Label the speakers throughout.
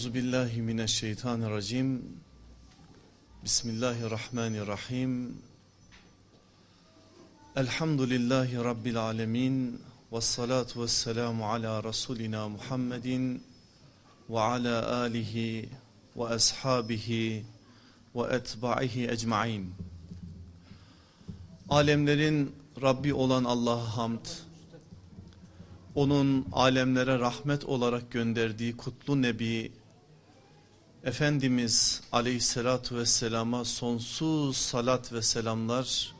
Speaker 1: Euzu billahi mineşşeytanirracim. Bismillahirrahmanirrahim. Elhamdülillahi rabbil alamin ve salatu vesselamu ala rasulina Muhammedin ve ala alihi ve ashabihi ve etba'ihi ecmaîn. Alemlerin Rabbi olan Allah'a hamd onun alemlere rahmet olarak gönderdiği kutlu nebi Efendimiz aleyhissalatu vesselama sonsuz salat ve selamlar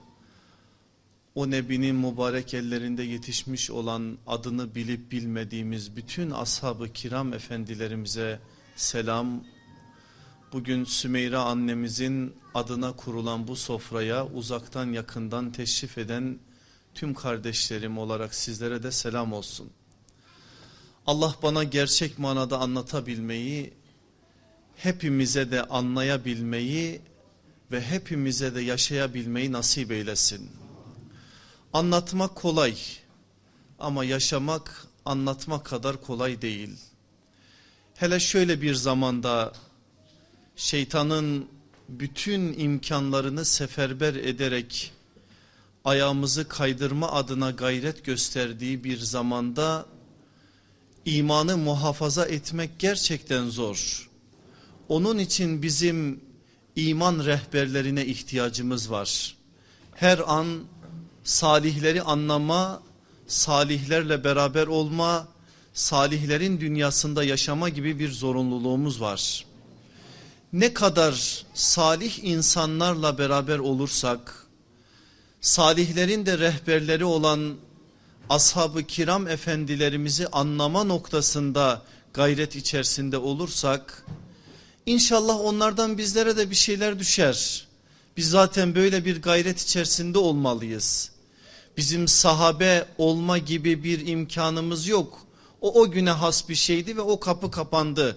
Speaker 1: o nebinin mübarek ellerinde yetişmiş olan adını bilip bilmediğimiz bütün ashab-ı kiram efendilerimize selam. Bugün Sümeyra annemizin adına kurulan bu sofraya uzaktan yakından teşrif eden tüm kardeşlerim olarak sizlere de selam olsun. Allah bana gerçek manada anlatabilmeyi, hepimize de anlayabilmeyi ve hepimize de yaşayabilmeyi nasip eylesin. Anlatmak kolay ama yaşamak anlatmak kadar kolay değil. Hele şöyle bir zamanda şeytanın bütün imkanlarını seferber ederek ayağımızı kaydırma adına gayret gösterdiği bir zamanda imanı muhafaza etmek gerçekten zor. Onun için bizim iman rehberlerine ihtiyacımız var. Her an salihleri anlama, salihlerle beraber olma, salihlerin dünyasında yaşama gibi bir zorunluluğumuz var. Ne kadar salih insanlarla beraber olursak, salihlerin de rehberleri olan ashab-ı kiram efendilerimizi anlama noktasında gayret içerisinde olursak inşallah onlardan bizlere de bir şeyler düşer. Biz zaten böyle bir gayret içerisinde olmalıyız. Bizim sahabe olma gibi bir imkanımız yok. O o güne has bir şeydi ve o kapı kapandı.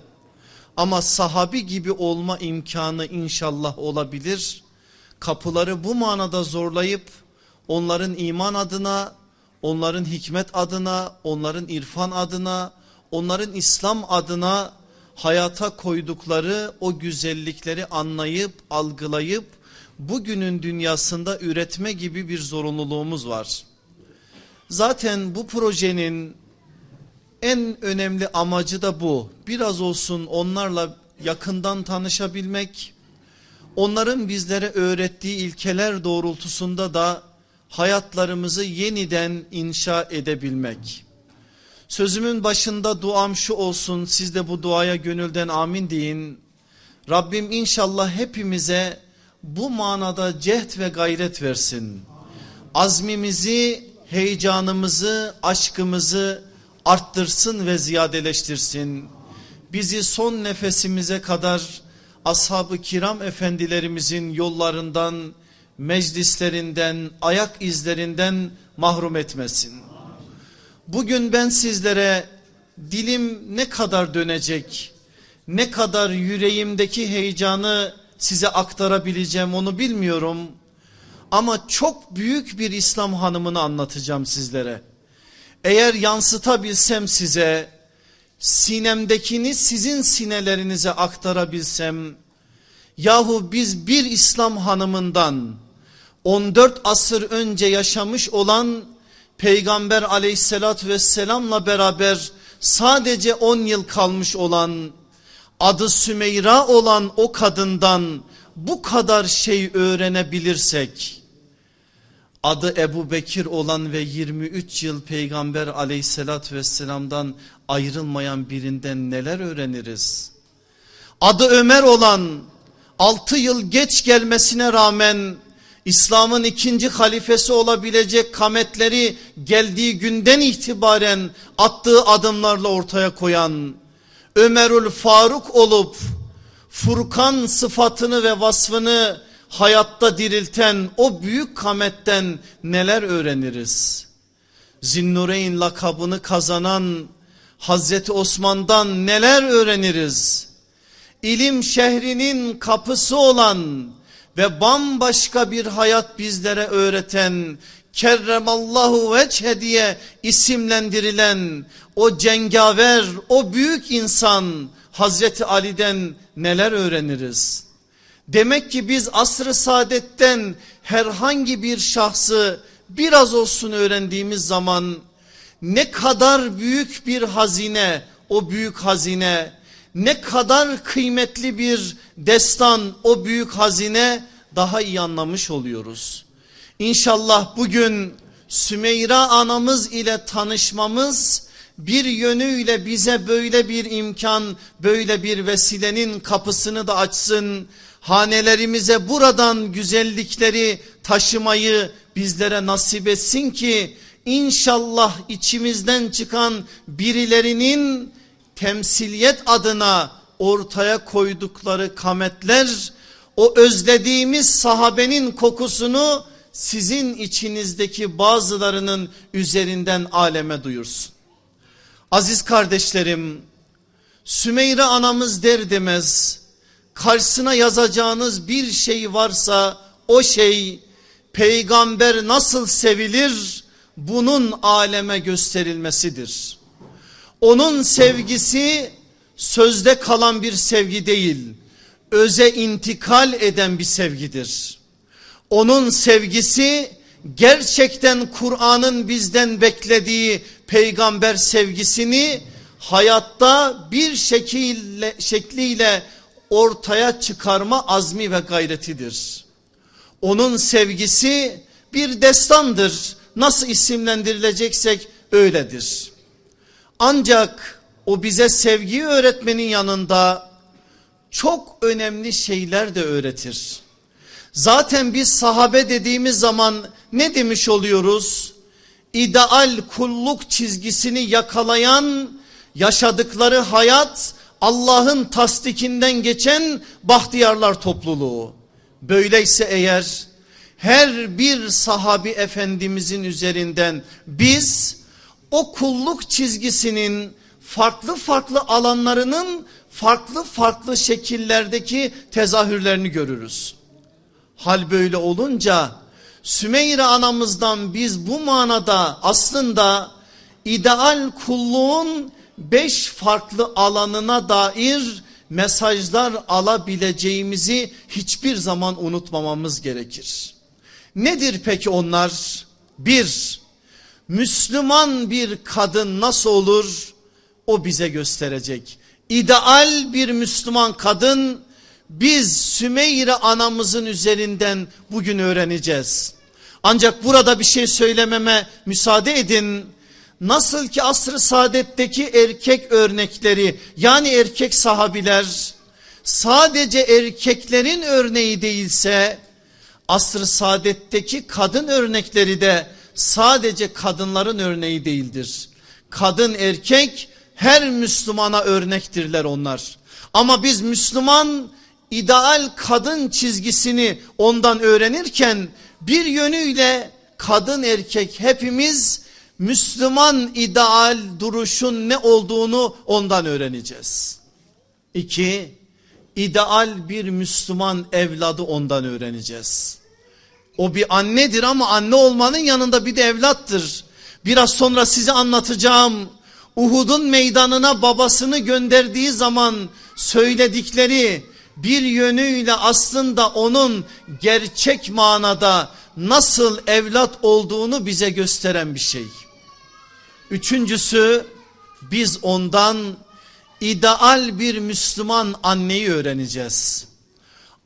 Speaker 1: Ama sahabi gibi olma imkanı inşallah olabilir. Kapıları bu manada zorlayıp onların iman adına, onların hikmet adına, onların irfan adına, onların İslam adına hayata koydukları o güzellikleri anlayıp, algılayıp bugünün dünyasında üretme gibi bir zorunluluğumuz var. Zaten bu projenin en önemli amacı da bu. Biraz olsun onlarla yakından tanışabilmek, onların bizlere öğrettiği ilkeler doğrultusunda da hayatlarımızı yeniden inşa edebilmek. Sözümün başında duam şu olsun siz de bu duaya gönülden amin deyin. Rabbim inşallah hepimize bu manada cehd ve gayret versin. Azmimizi, heyecanımızı, aşkımızı arttırsın ve ziyadeleştirsin. Bizi son nefesimize kadar ashab-ı kiram efendilerimizin yollarından meclislerinden, ayak izlerinden mahrum etmesin. Bugün ben sizlere dilim ne kadar dönecek, ne kadar yüreğimdeki heyecanı size aktarabileceğim onu bilmiyorum. Ama çok büyük bir İslam hanımını anlatacağım sizlere. Eğer yansıtabilsem size, sinemdekini sizin sinelerinize aktarabilsem, yahu biz bir İslam hanımından 14 asır önce yaşamış olan Peygamber aleyhissalatü vesselamla beraber sadece 10 yıl kalmış olan adı Sümeyra olan o kadından bu kadar şey öğrenebilirsek adı Ebu Bekir olan ve 23 yıl Peygamber aleyhissalatü vesselamdan ayrılmayan birinden neler öğreniriz? Adı Ömer olan 6 yıl geç gelmesine rağmen İslam'ın ikinci halifesi olabilecek kametleri geldiği günden itibaren attığı adımlarla ortaya koyan Ömerül Faruk olup Furkan sıfatını ve vasfını hayatta dirilten o büyük kametten neler öğreniriz? Zinnureyn lakabını kazanan Hazreti Osman'dan neler öğreniriz? İlim şehrinin kapısı olan ve bambaşka bir hayat bizlere öğreten kerremallahu veçhe diye isimlendirilen o cengaver, o büyük insan Hazreti Ali'den neler öğreniriz? Demek ki biz asr-ı saadetten herhangi bir şahsı biraz olsun öğrendiğimiz zaman ne kadar büyük bir hazine o büyük hazine ne kadar kıymetli bir destan o büyük hazine daha iyi anlamış oluyoruz. İnşallah bugün Sümeyra anamız ile tanışmamız bir yönüyle bize böyle bir imkan böyle bir vesilenin kapısını da açsın. Hanelerimize buradan güzellikleri taşımayı bizlere nasip etsin ki inşallah içimizden çıkan birilerinin temsiliyet adına ortaya koydukları kametler o özlediğimiz sahabenin kokusunu sizin içinizdeki bazılarının üzerinden aleme duyursun. Aziz kardeşlerim Sümeyre anamız der demez karşısına yazacağınız bir şey varsa o şey peygamber nasıl sevilir bunun aleme gösterilmesidir. Onun sevgisi sözde kalan bir sevgi değil öze intikal eden bir sevgidir. Onun sevgisi gerçekten Kur'an'ın bizden beklediği peygamber sevgisini hayatta bir şekilde, şekliyle ortaya çıkarma azmi ve gayretidir. Onun sevgisi bir destandır. Nasıl isimlendirileceksek öyledir. Ancak o bize sevgiyi öğretmenin yanında çok önemli şeyler de öğretir. Zaten biz sahabe dediğimiz zaman ne demiş oluyoruz? İdeal kulluk çizgisini yakalayan yaşadıkları hayat Allah'ın tasdikinden geçen bahtiyarlar topluluğu. Böyleyse eğer her bir sahabi efendimizin üzerinden biz o kulluk çizgisinin farklı farklı alanlarının farklı farklı şekillerdeki tezahürlerini görürüz. Hal böyle olunca Sümeyre anamızdan biz bu manada aslında ideal kulluğun beş farklı alanına dair mesajlar alabileceğimizi hiçbir zaman unutmamamız gerekir. Nedir peki onlar? Bir, Müslüman bir kadın nasıl olur? O bize gösterecek. İdeal bir Müslüman kadın biz Sümeyre anamızın üzerinden bugün öğreneceğiz. Ancak burada bir şey söylememe müsaade edin. Nasıl ki asr-ı saadetteki erkek örnekleri yani erkek sahabiler sadece erkeklerin örneği değilse asr-ı saadetteki kadın örnekleri de sadece kadınların örneği değildir. Kadın erkek her Müslümana örnektirler onlar. Ama biz Müslüman ideal kadın çizgisini ondan öğrenirken bir yönüyle kadın erkek hepimiz Müslüman ideal duruşun ne olduğunu ondan öğreneceğiz. İki, ideal bir Müslüman evladı ondan öğreneceğiz. O bir annedir ama anne olmanın yanında bir de evlattır. Biraz sonra size anlatacağım. Uhud'un meydanına babasını gönderdiği zaman söyledikleri bir yönüyle aslında onun gerçek manada nasıl evlat olduğunu bize gösteren bir şey. Üçüncüsü biz ondan ideal bir Müslüman anneyi öğreneceğiz.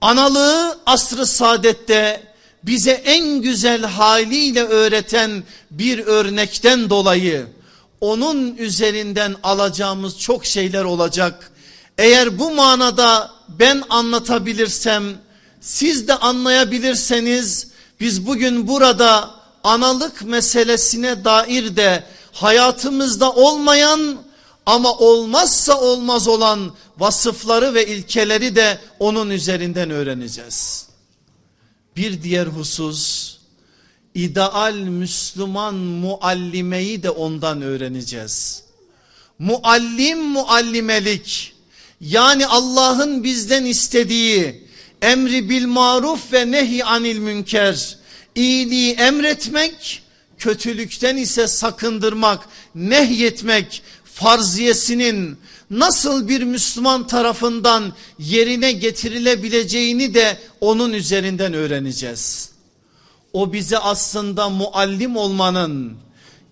Speaker 1: Analığı asrı saadette bize en güzel haliyle öğreten bir örnekten dolayı onun üzerinden alacağımız çok şeyler olacak. Eğer bu manada ben anlatabilirsem siz de anlayabilirseniz biz bugün burada analık meselesine dair de hayatımızda olmayan ama olmazsa olmaz olan vasıfları ve ilkeleri de onun üzerinden öğreneceğiz. Bir diğer husus ideal Müslüman muallimeyi de ondan öğreneceğiz. Muallim muallimelik yani Allah'ın bizden istediği emri bil maruf ve nehi anil münker iyiliği emretmek, kötülükten ise sakındırmak, nehyetmek farziyesinin nasıl bir Müslüman tarafından yerine getirilebileceğini de onun üzerinden öğreneceğiz. O bize aslında muallim olmanın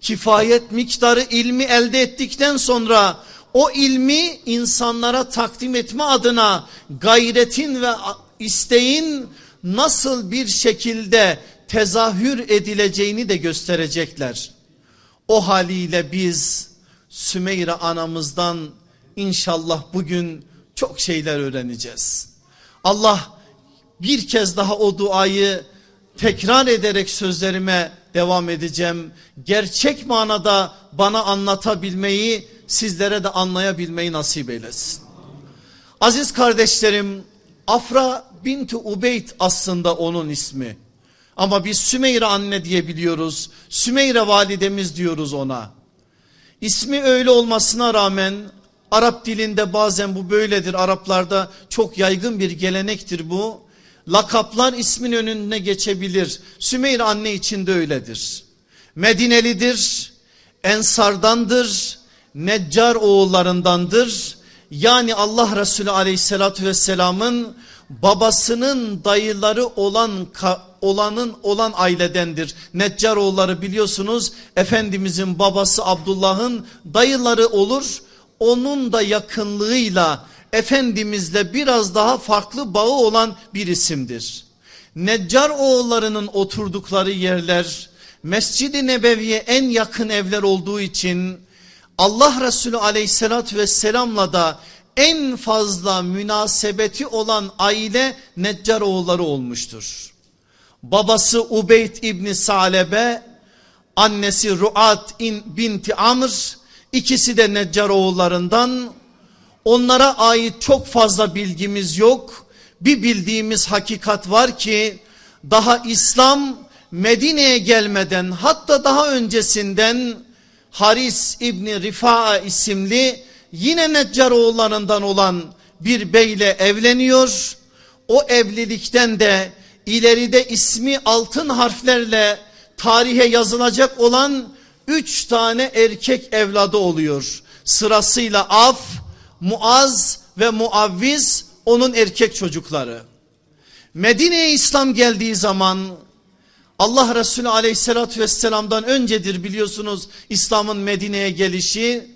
Speaker 1: kifayet miktarı ilmi elde ettikten sonra o ilmi insanlara takdim etme adına gayretin ve isteğin nasıl bir şekilde tezahür edileceğini de gösterecekler. O haliyle biz Sümeyre anamızdan inşallah bugün çok şeyler öğreneceğiz. Allah bir kez daha o duayı tekrar ederek sözlerime devam edeceğim. Gerçek manada bana anlatabilmeyi sizlere de anlayabilmeyi nasip eylesin. Aziz kardeşlerim Afra binti Ubeyd aslında onun ismi. Ama biz Sümeyre anne diyebiliyoruz. Sümeyre validemiz diyoruz ona. İsmi öyle olmasına rağmen Arap dilinde bazen bu böyledir. Araplarda çok yaygın bir gelenektir bu. Lakaplar ismin önüne geçebilir. Sümeyre anne için de öyledir. Medinelidir, Ensardandır, Neccar oğullarındandır. Yani Allah Resulü aleyhissalatü vesselamın babasının dayıları olan olanın olan ailedendir. Neccar oğulları biliyorsunuz Efendimizin babası Abdullah'ın dayıları olur. Onun da yakınlığıyla Efendimizle biraz daha farklı bağı olan bir isimdir. Neccar oğullarının oturdukları yerler Mescid-i Nebevi'ye en yakın evler olduğu için Allah Resulü aleyhissalatü vesselamla da en fazla münasebeti olan aile Neccar oğulları olmuştur. Babası Ubeyd İbni Salebe, annesi Ruat binti Amr, ikisi de Neccar oğullarından. Onlara ait çok fazla bilgimiz yok. Bir bildiğimiz hakikat var ki daha İslam Medine'ye gelmeden hatta daha öncesinden Haris İbni Rifa'a isimli yine Neccar oğullarından olan bir beyle evleniyor. O evlilikten de ileride ismi altın harflerle tarihe yazılacak olan üç tane erkek evladı oluyor. Sırasıyla Af, Muaz ve Muavviz onun erkek çocukları. Medine'ye İslam geldiği zaman Allah Resulü aleyhissalatü vesselamdan öncedir biliyorsunuz İslam'ın Medine'ye gelişi.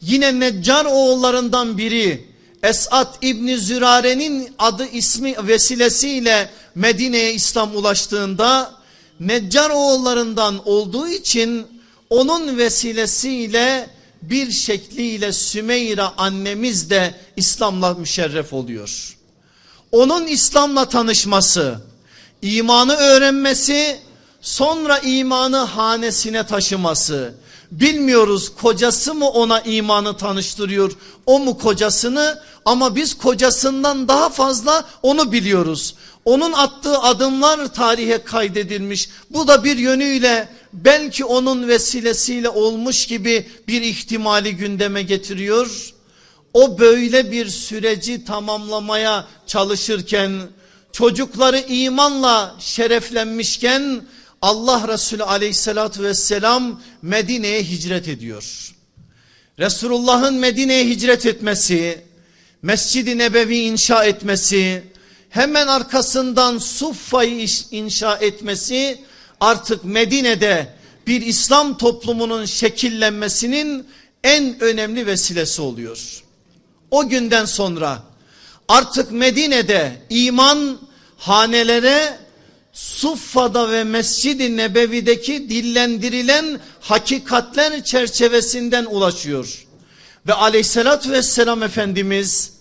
Speaker 1: Yine Neccar oğullarından biri Esat İbni Zürare'nin adı ismi vesilesiyle Medine'ye İslam ulaştığında Neccar oğullarından olduğu için onun vesilesiyle bir şekliyle Sümeyre annemiz de İslam'la müşerref oluyor. Onun İslam'la tanışması, imanı öğrenmesi, sonra imanı hanesine taşıması. Bilmiyoruz kocası mı ona imanı tanıştırıyor, o mu kocasını ama biz kocasından daha fazla onu biliyoruz. Onun attığı adımlar tarihe kaydedilmiş. Bu da bir yönüyle belki onun vesilesiyle olmuş gibi bir ihtimali gündeme getiriyor. O böyle bir süreci tamamlamaya çalışırken çocukları imanla şereflenmişken Allah Resulü aleyhissalatü vesselam Medine'ye hicret ediyor. Resulullah'ın Medine'ye hicret etmesi, Mescid-i Nebevi inşa etmesi, hemen arkasından Suffa'yı inşa etmesi artık Medine'de bir İslam toplumunun şekillenmesinin en önemli vesilesi oluyor. O günden sonra artık Medine'de iman hanelere Suffa'da ve Mescid-i Nebevi'deki dillendirilen hakikatler çerçevesinden ulaşıyor. Ve aleyhissalatü vesselam Efendimiz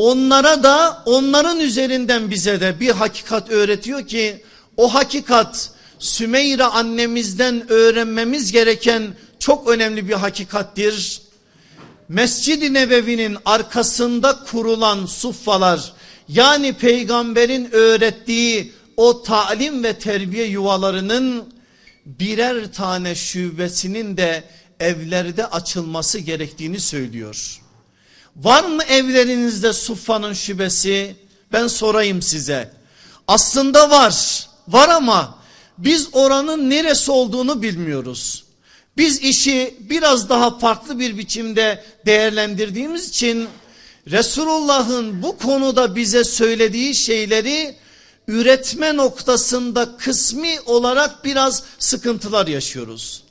Speaker 1: onlara da onların üzerinden bize de bir hakikat öğretiyor ki o hakikat Sümeyre annemizden öğrenmemiz gereken çok önemli bir hakikattir. Mescid-i Nebevi'nin arkasında kurulan suffalar yani peygamberin öğrettiği o talim ve terbiye yuvalarının birer tane şubesinin de evlerde açılması gerektiğini söylüyor. Var mı evlerinizde suffanın şubesi? Ben sorayım size. Aslında var. Var ama biz oranın neresi olduğunu bilmiyoruz. Biz işi biraz daha farklı bir biçimde değerlendirdiğimiz için Resulullah'ın bu konuda bize söylediği şeyleri üretme noktasında kısmi olarak biraz sıkıntılar yaşıyoruz.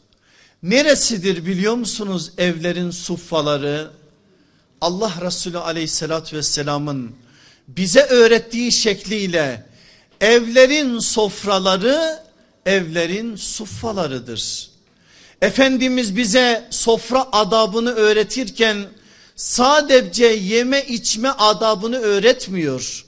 Speaker 1: Neresidir biliyor musunuz evlerin suffaları? Allah Resulü aleyhissalatü vesselamın bize öğrettiği şekliyle evlerin sofraları evlerin suffalarıdır. Efendimiz bize sofra adabını öğretirken sadece yeme içme adabını öğretmiyor.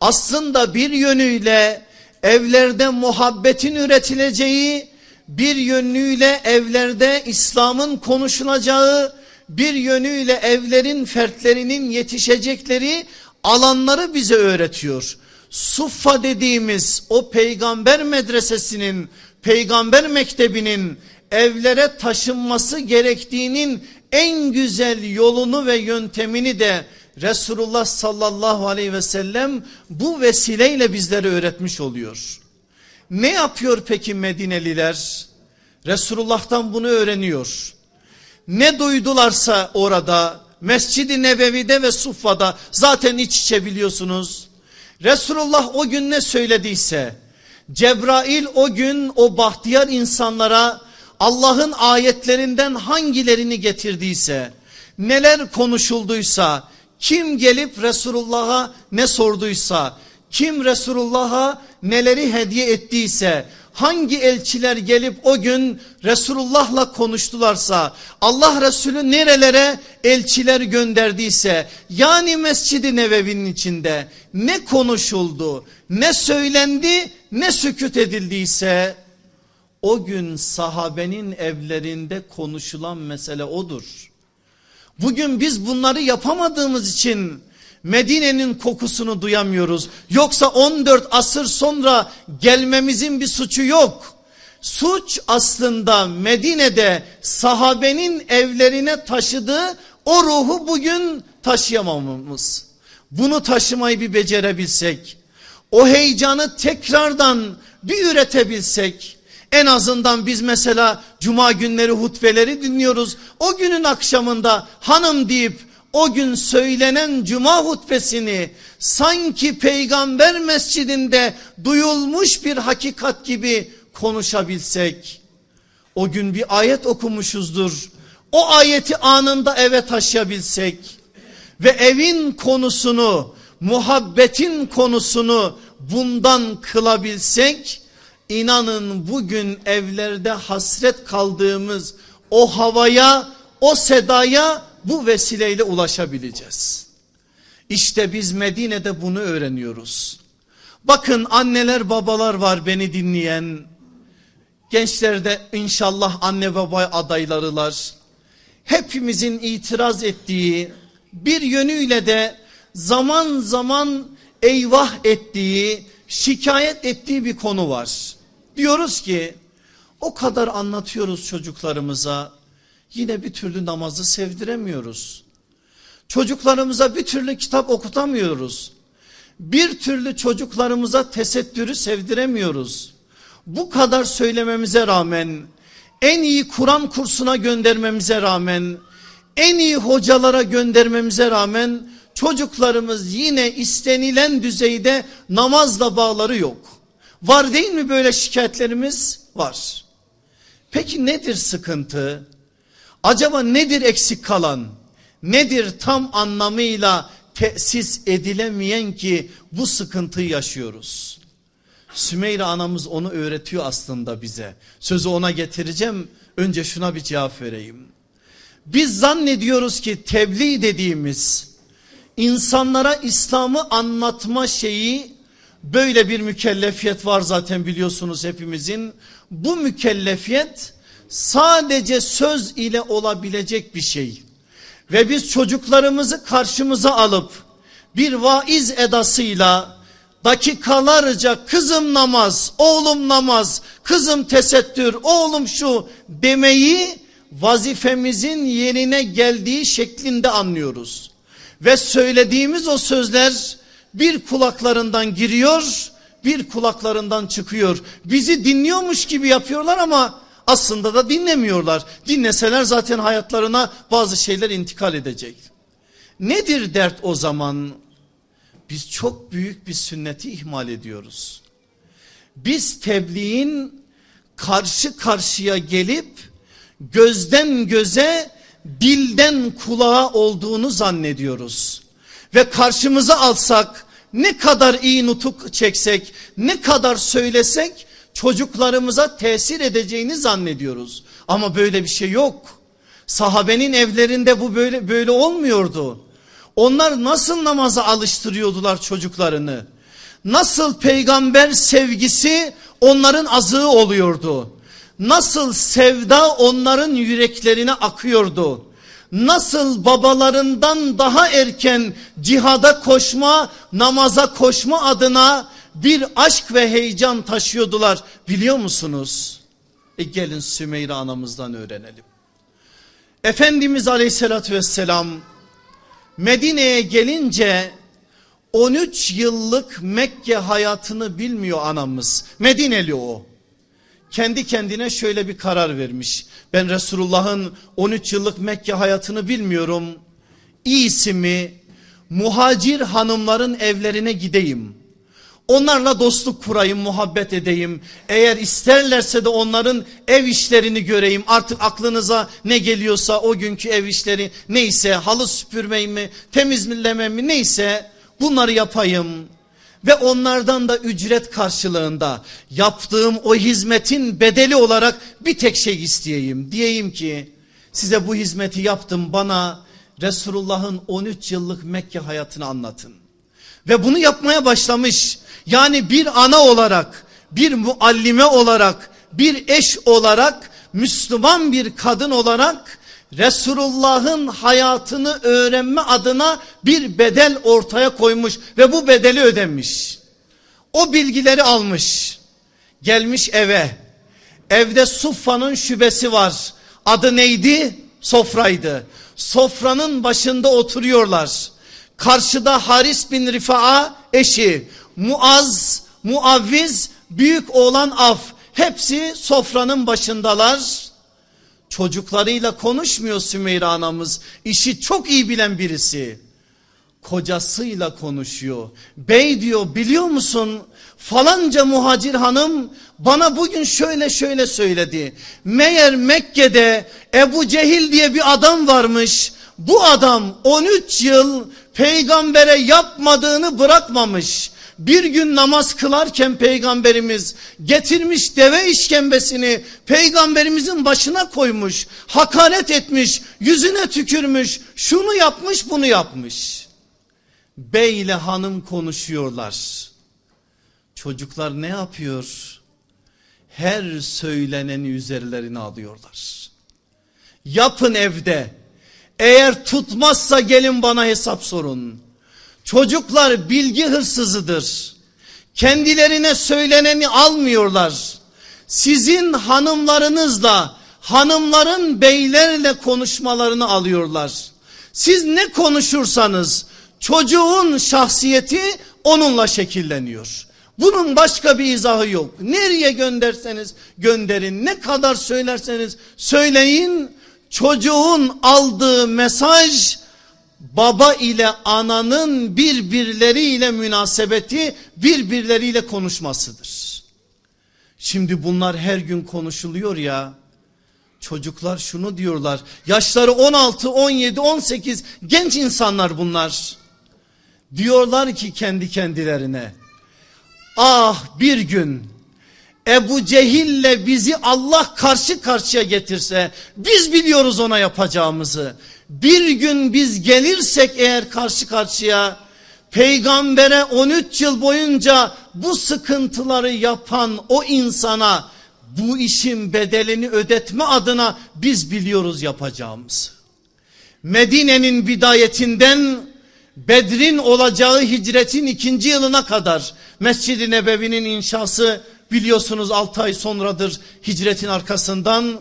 Speaker 1: Aslında bir yönüyle evlerde muhabbetin üretileceği, bir yönüyle evlerde İslam'ın konuşulacağı, bir yönüyle evlerin fertlerinin yetişecekleri alanları bize öğretiyor. Suffa dediğimiz o peygamber medresesinin, peygamber mektebinin evlere taşınması gerektiğinin en güzel yolunu ve yöntemini de Resulullah sallallahu aleyhi ve sellem bu vesileyle bizlere öğretmiş oluyor. Ne yapıyor peki Medineliler? Resulullah'tan bunu öğreniyor. Ne duydularsa orada Mescid-i Nebevi'de ve Suffa'da zaten iç içe biliyorsunuz. Resulullah o gün ne söylediyse Cebrail o gün o bahtiyar insanlara Allah'ın ayetlerinden hangilerini getirdiyse neler konuşulduysa kim gelip Resulullah'a ne sorduysa kim Resulullah'a neleri hediye ettiyse hangi elçiler gelip o gün Resulullah'la konuştularsa Allah Resulü nerelere elçiler gönderdiyse yani Mescid-i Nebevi'nin içinde ne konuşuldu ne söylendi ne süküt edildiyse o gün sahabenin evlerinde konuşulan mesele odur. Bugün biz bunları yapamadığımız için Medine'nin kokusunu duyamıyoruz. Yoksa 14 asır sonra gelmemizin bir suçu yok. Suç aslında Medine'de sahabenin evlerine taşıdığı o ruhu bugün taşıyamamamız. Bunu taşımayı bir becerebilsek, o heyecanı tekrardan bir üretebilsek, en azından biz mesela cuma günleri hutbeleri dinliyoruz. O günün akşamında hanım deyip o gün söylenen cuma hutbesini sanki peygamber mescidinde duyulmuş bir hakikat gibi konuşabilsek. O gün bir ayet okumuşuzdur. O ayeti anında eve taşıyabilsek ve evin konusunu, muhabbetin konusunu bundan kılabilsek İnanın bugün evlerde hasret kaldığımız o havaya, o sedaya bu vesileyle ulaşabileceğiz. İşte biz Medine'de bunu öğreniyoruz. Bakın anneler babalar var beni dinleyen. Gençlerde inşallah anne baba adaylarılar. Hepimizin itiraz ettiği bir yönüyle de zaman zaman eyvah ettiği, şikayet ettiği bir konu var. Diyoruz ki o kadar anlatıyoruz çocuklarımıza yine bir türlü namazı sevdiremiyoruz. Çocuklarımıza bir türlü kitap okutamıyoruz. Bir türlü çocuklarımıza tesettürü sevdiremiyoruz. Bu kadar söylememize rağmen en iyi Kur'an kursuna göndermemize rağmen en iyi hocalara göndermemize rağmen çocuklarımız yine istenilen düzeyde namazla bağları yok. Var değil mi böyle şikayetlerimiz? Var. Peki nedir sıkıntı? Acaba nedir eksik kalan? Nedir tam anlamıyla tesis edilemeyen ki bu sıkıntıyı yaşıyoruz? Sümeyre anamız onu öğretiyor aslında bize. Sözü ona getireceğim. Önce şuna bir cevap vereyim. Biz zannediyoruz ki tebliğ dediğimiz insanlara İslam'ı anlatma şeyi Böyle bir mükellefiyet var zaten biliyorsunuz hepimizin. Bu mükellefiyet sadece söz ile olabilecek bir şey. Ve biz çocuklarımızı karşımıza alıp bir vaiz edasıyla dakikalarca kızım namaz, oğlum namaz, kızım tesettür, oğlum şu demeyi vazifemizin yerine geldiği şeklinde anlıyoruz. Ve söylediğimiz o sözler bir kulaklarından giriyor bir kulaklarından çıkıyor. Bizi dinliyormuş gibi yapıyorlar ama aslında da dinlemiyorlar. Dinleseler zaten hayatlarına bazı şeyler intikal edecek. Nedir dert o zaman? Biz çok büyük bir sünneti ihmal ediyoruz. Biz tebliğin karşı karşıya gelip gözden göze dilden kulağa olduğunu zannediyoruz. Ve karşımıza alsak ne kadar iyi nutuk çeksek ne kadar söylesek çocuklarımıza tesir edeceğini zannediyoruz. Ama böyle bir şey yok. Sahabenin evlerinde bu böyle böyle olmuyordu. Onlar nasıl namaza alıştırıyordular çocuklarını? Nasıl peygamber sevgisi onların azığı oluyordu? Nasıl sevda onların yüreklerine akıyordu? Nasıl babalarından daha erken cihada koşma, namaza koşma adına bir aşk ve heyecan taşıyordular biliyor musunuz? E gelin Sümeyre anamızdan öğrenelim. Efendimiz aleyhissalatü vesselam Medine'ye gelince 13 yıllık Mekke hayatını bilmiyor anamız. Medineli o. Kendi kendine şöyle bir karar vermiş. Ben Resulullah'ın 13 yıllık Mekke hayatını bilmiyorum. İyisi mi muhacir hanımların evlerine gideyim. Onlarla dostluk kurayım, muhabbet edeyim. Eğer isterlerse de onların ev işlerini göreyim. Artık aklınıza ne geliyorsa o günkü ev işleri neyse halı süpürmeyi mi, temizleme mi neyse bunları yapayım. Ve onlardan da ücret karşılığında yaptığım o hizmetin bedeli olarak bir tek şey isteyeyim. Diyeyim ki size bu hizmeti yaptım bana Resulullah'ın 13 yıllık Mekke hayatını anlatın. Ve bunu yapmaya başlamış. Yani bir ana olarak, bir muallime olarak, bir eş olarak, Müslüman bir kadın olarak Resulullah'ın hayatını öğrenme adına bir bedel ortaya koymuş ve bu bedeli ödemiş. O bilgileri almış. Gelmiş eve. Evde Suffa'nın şubesi var. Adı neydi? Sofraydı. Sofranın başında oturuyorlar. Karşıda Haris bin Rifa'a eşi, Muaz, Muavviz, büyük oğlan Af. Hepsi sofranın başındalar. Çocuklarıyla konuşmuyor Sümeyre anamız. İşi çok iyi bilen birisi. Kocasıyla konuşuyor. Bey diyor biliyor musun falanca muhacir hanım bana bugün şöyle şöyle söyledi. Meğer Mekke'de Ebu Cehil diye bir adam varmış. Bu adam 13 yıl peygambere yapmadığını bırakmamış. Bir gün namaz kılarken peygamberimiz getirmiş deve işkembesini peygamberimizin başına koymuş. Hakaret etmiş, yüzüne tükürmüş, şunu yapmış bunu yapmış. Bey ile hanım konuşuyorlar. Çocuklar ne yapıyor? Her söyleneni üzerlerine alıyorlar. Yapın evde. Eğer tutmazsa gelin bana hesap sorun. Çocuklar bilgi hırsızıdır. Kendilerine söyleneni almıyorlar. Sizin hanımlarınızla hanımların beylerle konuşmalarını alıyorlar. Siz ne konuşursanız çocuğun şahsiyeti onunla şekilleniyor. Bunun başka bir izahı yok. Nereye gönderseniz gönderin ne kadar söylerseniz söyleyin çocuğun aldığı mesaj baba ile ananın birbirleriyle münasebeti birbirleriyle konuşmasıdır. Şimdi bunlar her gün konuşuluyor ya çocuklar şunu diyorlar yaşları 16 17 18 genç insanlar bunlar diyorlar ki kendi kendilerine ah bir gün Ebu Cehil'le bizi Allah karşı karşıya getirse biz biliyoruz ona yapacağımızı. Bir gün biz gelirsek eğer karşı karşıya peygambere 13 yıl boyunca bu sıkıntıları yapan o insana bu işin bedelini ödetme adına biz biliyoruz yapacağımızı. Medine'nin bidayetinden Bedrin olacağı hicretin ikinci yılına kadar Mescid-i Nebevi'nin inşası biliyorsunuz 6 ay sonradır hicretin arkasından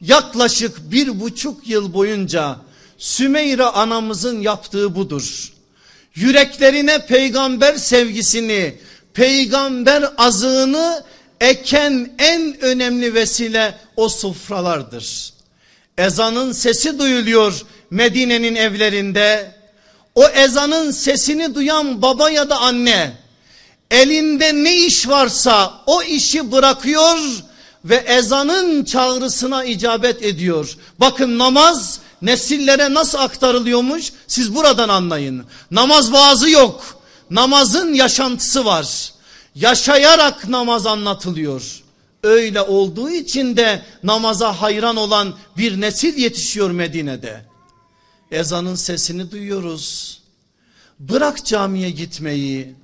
Speaker 1: yaklaşık bir buçuk yıl boyunca Sümeyre anamızın yaptığı budur. Yüreklerine peygamber sevgisini, peygamber azığını eken en önemli vesile o sofralardır. Ezanın sesi duyuluyor Medine'nin evlerinde. O ezanın sesini duyan baba ya da anne elinde ne iş varsa o işi bırakıyor ve ezanın çağrısına icabet ediyor. Bakın namaz nesillere nasıl aktarılıyormuş siz buradan anlayın. Namaz vaazı yok. Namazın yaşantısı var. Yaşayarak namaz anlatılıyor. Öyle olduğu için de namaza hayran olan bir nesil yetişiyor Medine'de. Ezanın sesini duyuyoruz. Bırak camiye gitmeyi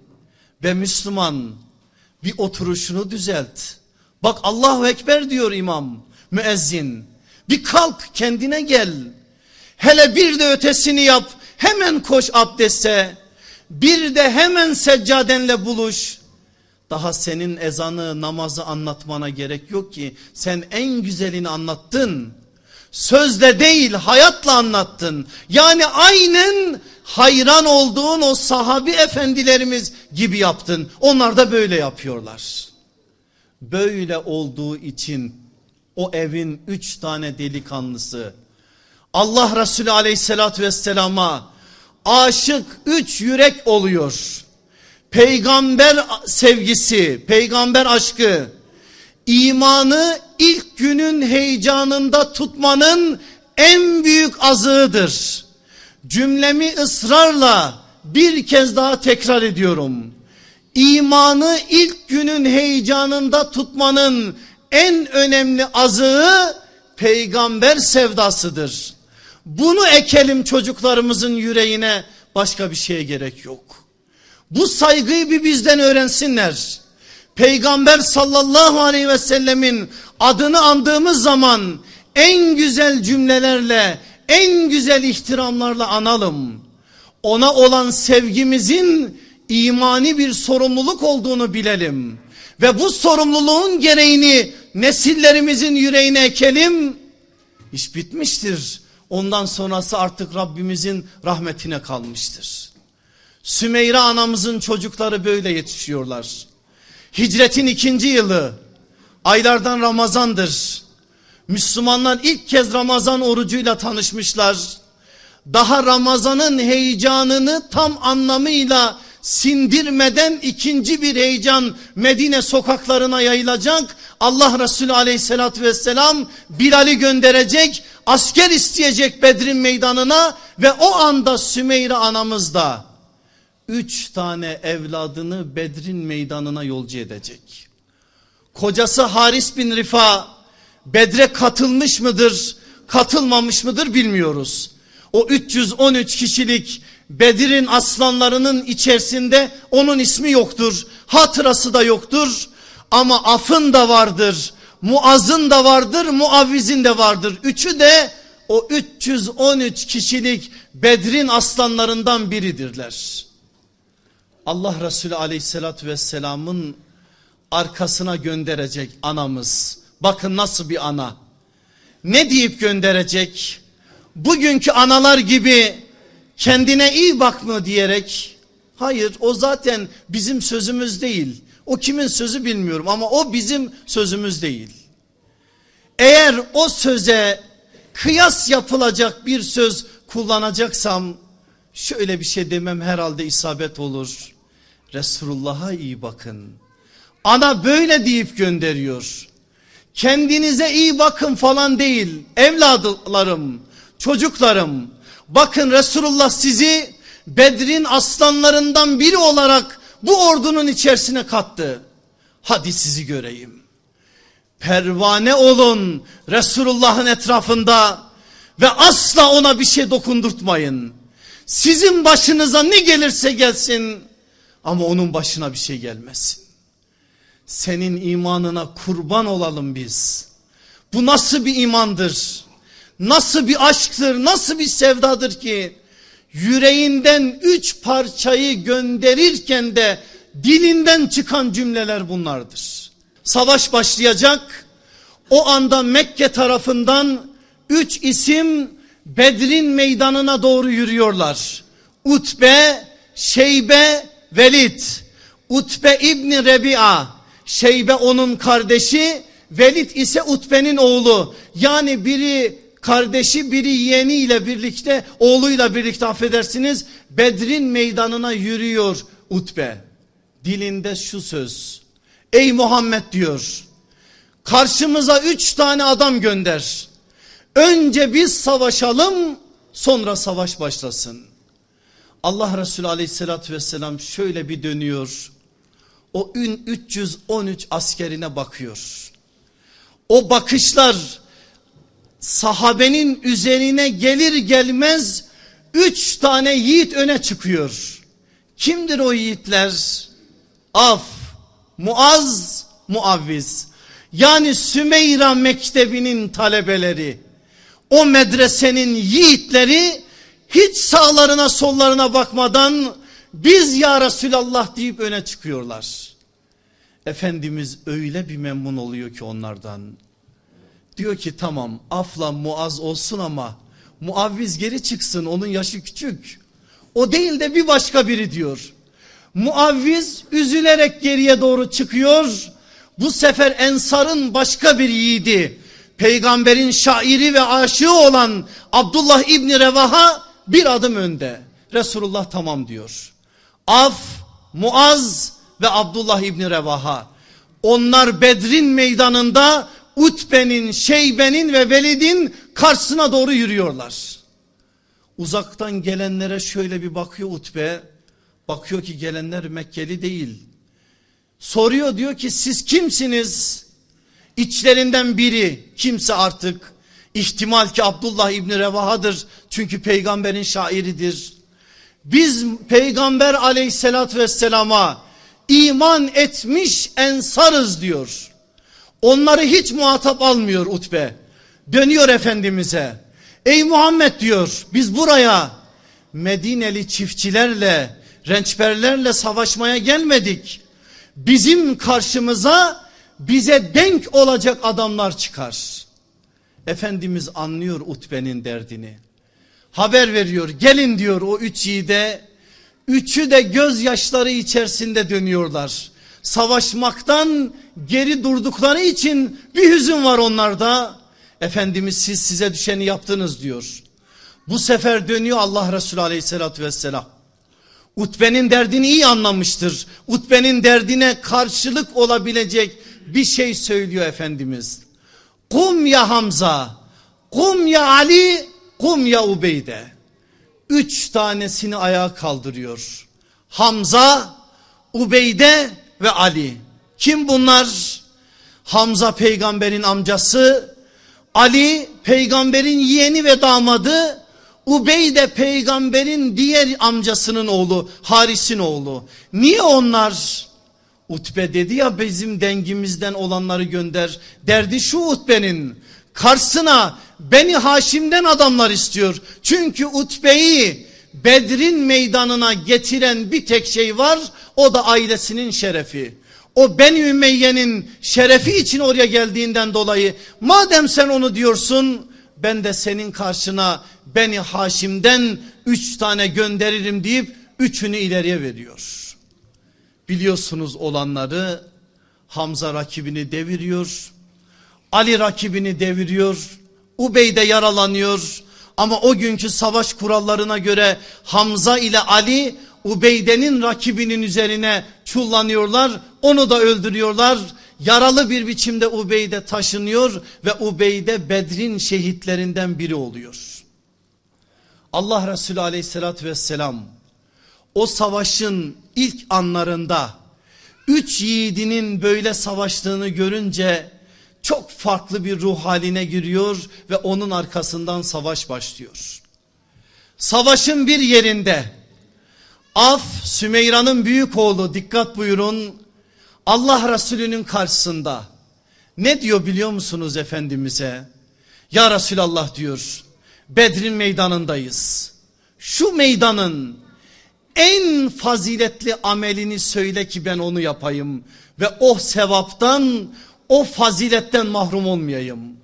Speaker 1: ve Müslüman bir oturuşunu düzelt. Bak Allahu Ekber diyor imam müezzin. Bir kalk kendine gel. Hele bir de ötesini yap. Hemen koş abdeste. Bir de hemen seccadenle buluş. Daha senin ezanı namazı anlatmana gerek yok ki. Sen en güzelini anlattın. Sözle değil hayatla anlattın. Yani aynen hayran olduğun o sahabi efendilerimiz gibi yaptın. Onlar da böyle yapıyorlar. Böyle olduğu için o evin üç tane delikanlısı Allah Resulü aleyhissalatü vesselama aşık üç yürek oluyor. Peygamber sevgisi, peygamber aşkı, imanı ilk günün heyecanında tutmanın en büyük azığıdır. Cümlemi ısrarla bir kez daha tekrar ediyorum. İmanı ilk günün heyecanında tutmanın en önemli azığı peygamber sevdasıdır. Bunu ekelim çocuklarımızın yüreğine başka bir şeye gerek yok. Bu saygıyı bir bizden öğrensinler. Peygamber sallallahu aleyhi ve sellemin adını andığımız zaman en güzel cümlelerle en güzel ihtiramlarla analım. Ona olan sevgimizin imani bir sorumluluk olduğunu bilelim. Ve bu sorumluluğun gereğini nesillerimizin yüreğine ekelim. İş bitmiştir. Ondan sonrası artık Rabbimizin rahmetine kalmıştır. Sümeyra anamızın çocukları böyle yetişiyorlar. Hicretin ikinci yılı aylardan Ramazandır. Müslümanlar ilk kez Ramazan orucuyla tanışmışlar. Daha Ramazan'ın heyecanını tam anlamıyla sindirmeden ikinci bir heyecan Medine sokaklarına yayılacak. Allah Resulü aleyhissalatü vesselam Bilal'i gönderecek, asker isteyecek Bedir'in meydanına ve o anda Sümeyre anamız da üç tane evladını Bedir'in meydanına yolcu edecek. Kocası Haris bin Rifa Bedre katılmış mıdır, katılmamış mıdır bilmiyoruz. O 313 kişilik Bedir'in aslanlarının içerisinde onun ismi yoktur. Hatırası da yoktur. Ama afın da vardır. Muaz'ın da vardır. Muavviz'in de vardır. Üçü de o 313 kişilik Bedir'in aslanlarından biridirler. Allah Resulü aleyhissalatü vesselamın arkasına gönderecek anamız. Bakın nasıl bir ana. Ne deyip gönderecek? Bugünkü analar gibi kendine iyi bakma diyerek hayır o zaten bizim sözümüz değil. O kimin sözü bilmiyorum ama o bizim sözümüz değil. Eğer o söze kıyas yapılacak bir söz kullanacaksam şöyle bir şey demem herhalde isabet olur. Resulullah'a iyi bakın. Ana böyle deyip gönderiyor. Kendinize iyi bakın falan değil. Evladlarım, çocuklarım Bakın Resulullah sizi Bedrin aslanlarından biri olarak bu ordunun içerisine kattı. Hadi sizi göreyim. Pervane olun Resulullah'ın etrafında ve asla ona bir şey dokundurtmayın. Sizin başınıza ne gelirse gelsin ama onun başına bir şey gelmesin. Senin imanına kurban olalım biz. Bu nasıl bir imandır? Nasıl bir aşktır, nasıl bir sevdadır ki yüreğinden üç parçayı gönderirken de dilinden çıkan cümleler bunlardır. Savaş başlayacak. O anda Mekke tarafından üç isim Bedrin meydanına doğru yürüyorlar. Utbe, Şeybe, Velid. Utbe İbni Rebi'a, Şeybe onun kardeşi, Velid ise Utbe'nin oğlu. Yani biri kardeşi biri yeğeniyle birlikte oğluyla birlikte affedersiniz Bedrin meydanına yürüyor Utbe. Dilinde şu söz. Ey Muhammed diyor. Karşımıza üç tane adam gönder. Önce biz savaşalım sonra savaş başlasın. Allah Resulü aleyhissalatü vesselam şöyle bir dönüyor. O 313 askerine bakıyor. O bakışlar sahabenin üzerine gelir gelmez üç tane yiğit öne çıkıyor. Kimdir o yiğitler? Af, Muaz, Muavviz. Yani Sümeyra Mektebi'nin talebeleri. O medresenin yiğitleri hiç sağlarına sollarına bakmadan biz ya Resulallah deyip öne çıkıyorlar. Efendimiz öyle bir memnun oluyor ki onlardan. Diyor ki tamam afla muaz olsun ama muavviz geri çıksın onun yaşı küçük. O değil de bir başka biri diyor. Muavviz üzülerek geriye doğru çıkıyor. Bu sefer Ensar'ın başka bir yiğidi. Peygamberin şairi ve aşığı olan Abdullah İbni Revaha bir adım önde. Resulullah tamam diyor. Af, Muaz ve Abdullah İbni Revaha. Onlar Bedrin meydanında Utbe'nin, Şeybe'nin ve Velid'in karşısına doğru yürüyorlar. Uzaktan gelenlere şöyle bir bakıyor Utbe. Bakıyor ki gelenler Mekkeli değil. Soruyor diyor ki siz kimsiniz? İçlerinden biri kimse artık ihtimal ki Abdullah İbni Revaha'dır. Çünkü peygamberin şairidir. Biz peygamber aleyhissalatü vesselama iman etmiş ensarız diyor. Onları hiç muhatap almıyor Utbe. Dönüyor Efendimiz'e. Ey Muhammed diyor biz buraya Medineli çiftçilerle, rençberlerle savaşmaya gelmedik. Bizim karşımıza bize denk olacak adamlar çıkar. Efendimiz anlıyor Utbe'nin derdini. Haber veriyor gelin diyor o üç yiğide. Üçü de gözyaşları içerisinde dönüyorlar savaşmaktan geri durdukları için bir hüzün var onlarda. Efendimiz siz size düşeni yaptınız diyor. Bu sefer dönüyor Allah Resulü aleyhissalatü vesselam. Utbe'nin derdini iyi anlamıştır. Utbe'nin derdine karşılık olabilecek bir şey söylüyor Efendimiz. Kum ya Hamza, kum ya Ali, kum ya Ubeyde. Üç tanesini ayağa kaldırıyor. Hamza, Ubeyde ve Ali. Kim bunlar? Hamza peygamberin amcası, Ali peygamberin yeğeni ve damadı, Ubey de peygamberin diğer amcasının oğlu, Haris'in oğlu. Niye onlar? Utbe dedi ya bizim dengimizden olanları gönder. Derdi şu Utbe'nin karşısına Beni Haşim'den adamlar istiyor. Çünkü Utbe'yi Bedrin meydanına getiren bir tek şey var o da ailesinin şerefi. O Beni Ümeyye'nin şerefi için oraya geldiğinden dolayı madem sen onu diyorsun ben de senin karşına Beni Haşim'den üç tane gönderirim deyip üçünü ileriye veriyor. Biliyorsunuz olanları Hamza rakibini deviriyor. Ali rakibini deviriyor. Ubeyde yaralanıyor. Ama o günkü savaş kurallarına göre Hamza ile Ali Ubeyde'nin rakibinin üzerine çullanıyorlar. Onu da öldürüyorlar. Yaralı bir biçimde Ubeyde taşınıyor ve Ubeyde Bedrin şehitlerinden biri oluyor. Allah Resulü aleyhissalatü vesselam o savaşın ilk anlarında üç yiğidinin böyle savaştığını görünce çok farklı bir ruh haline giriyor ve onun arkasından savaş başlıyor. Savaşın bir yerinde Af Sümeyra'nın büyük oğlu dikkat buyurun Allah Resulü'nün karşısında ne diyor biliyor musunuz Efendimiz'e? Ya Resulallah diyor Bedrin meydanındayız. Şu meydanın en faziletli amelini söyle ki ben onu yapayım ve o sevaptan o faziletten mahrum olmayayım.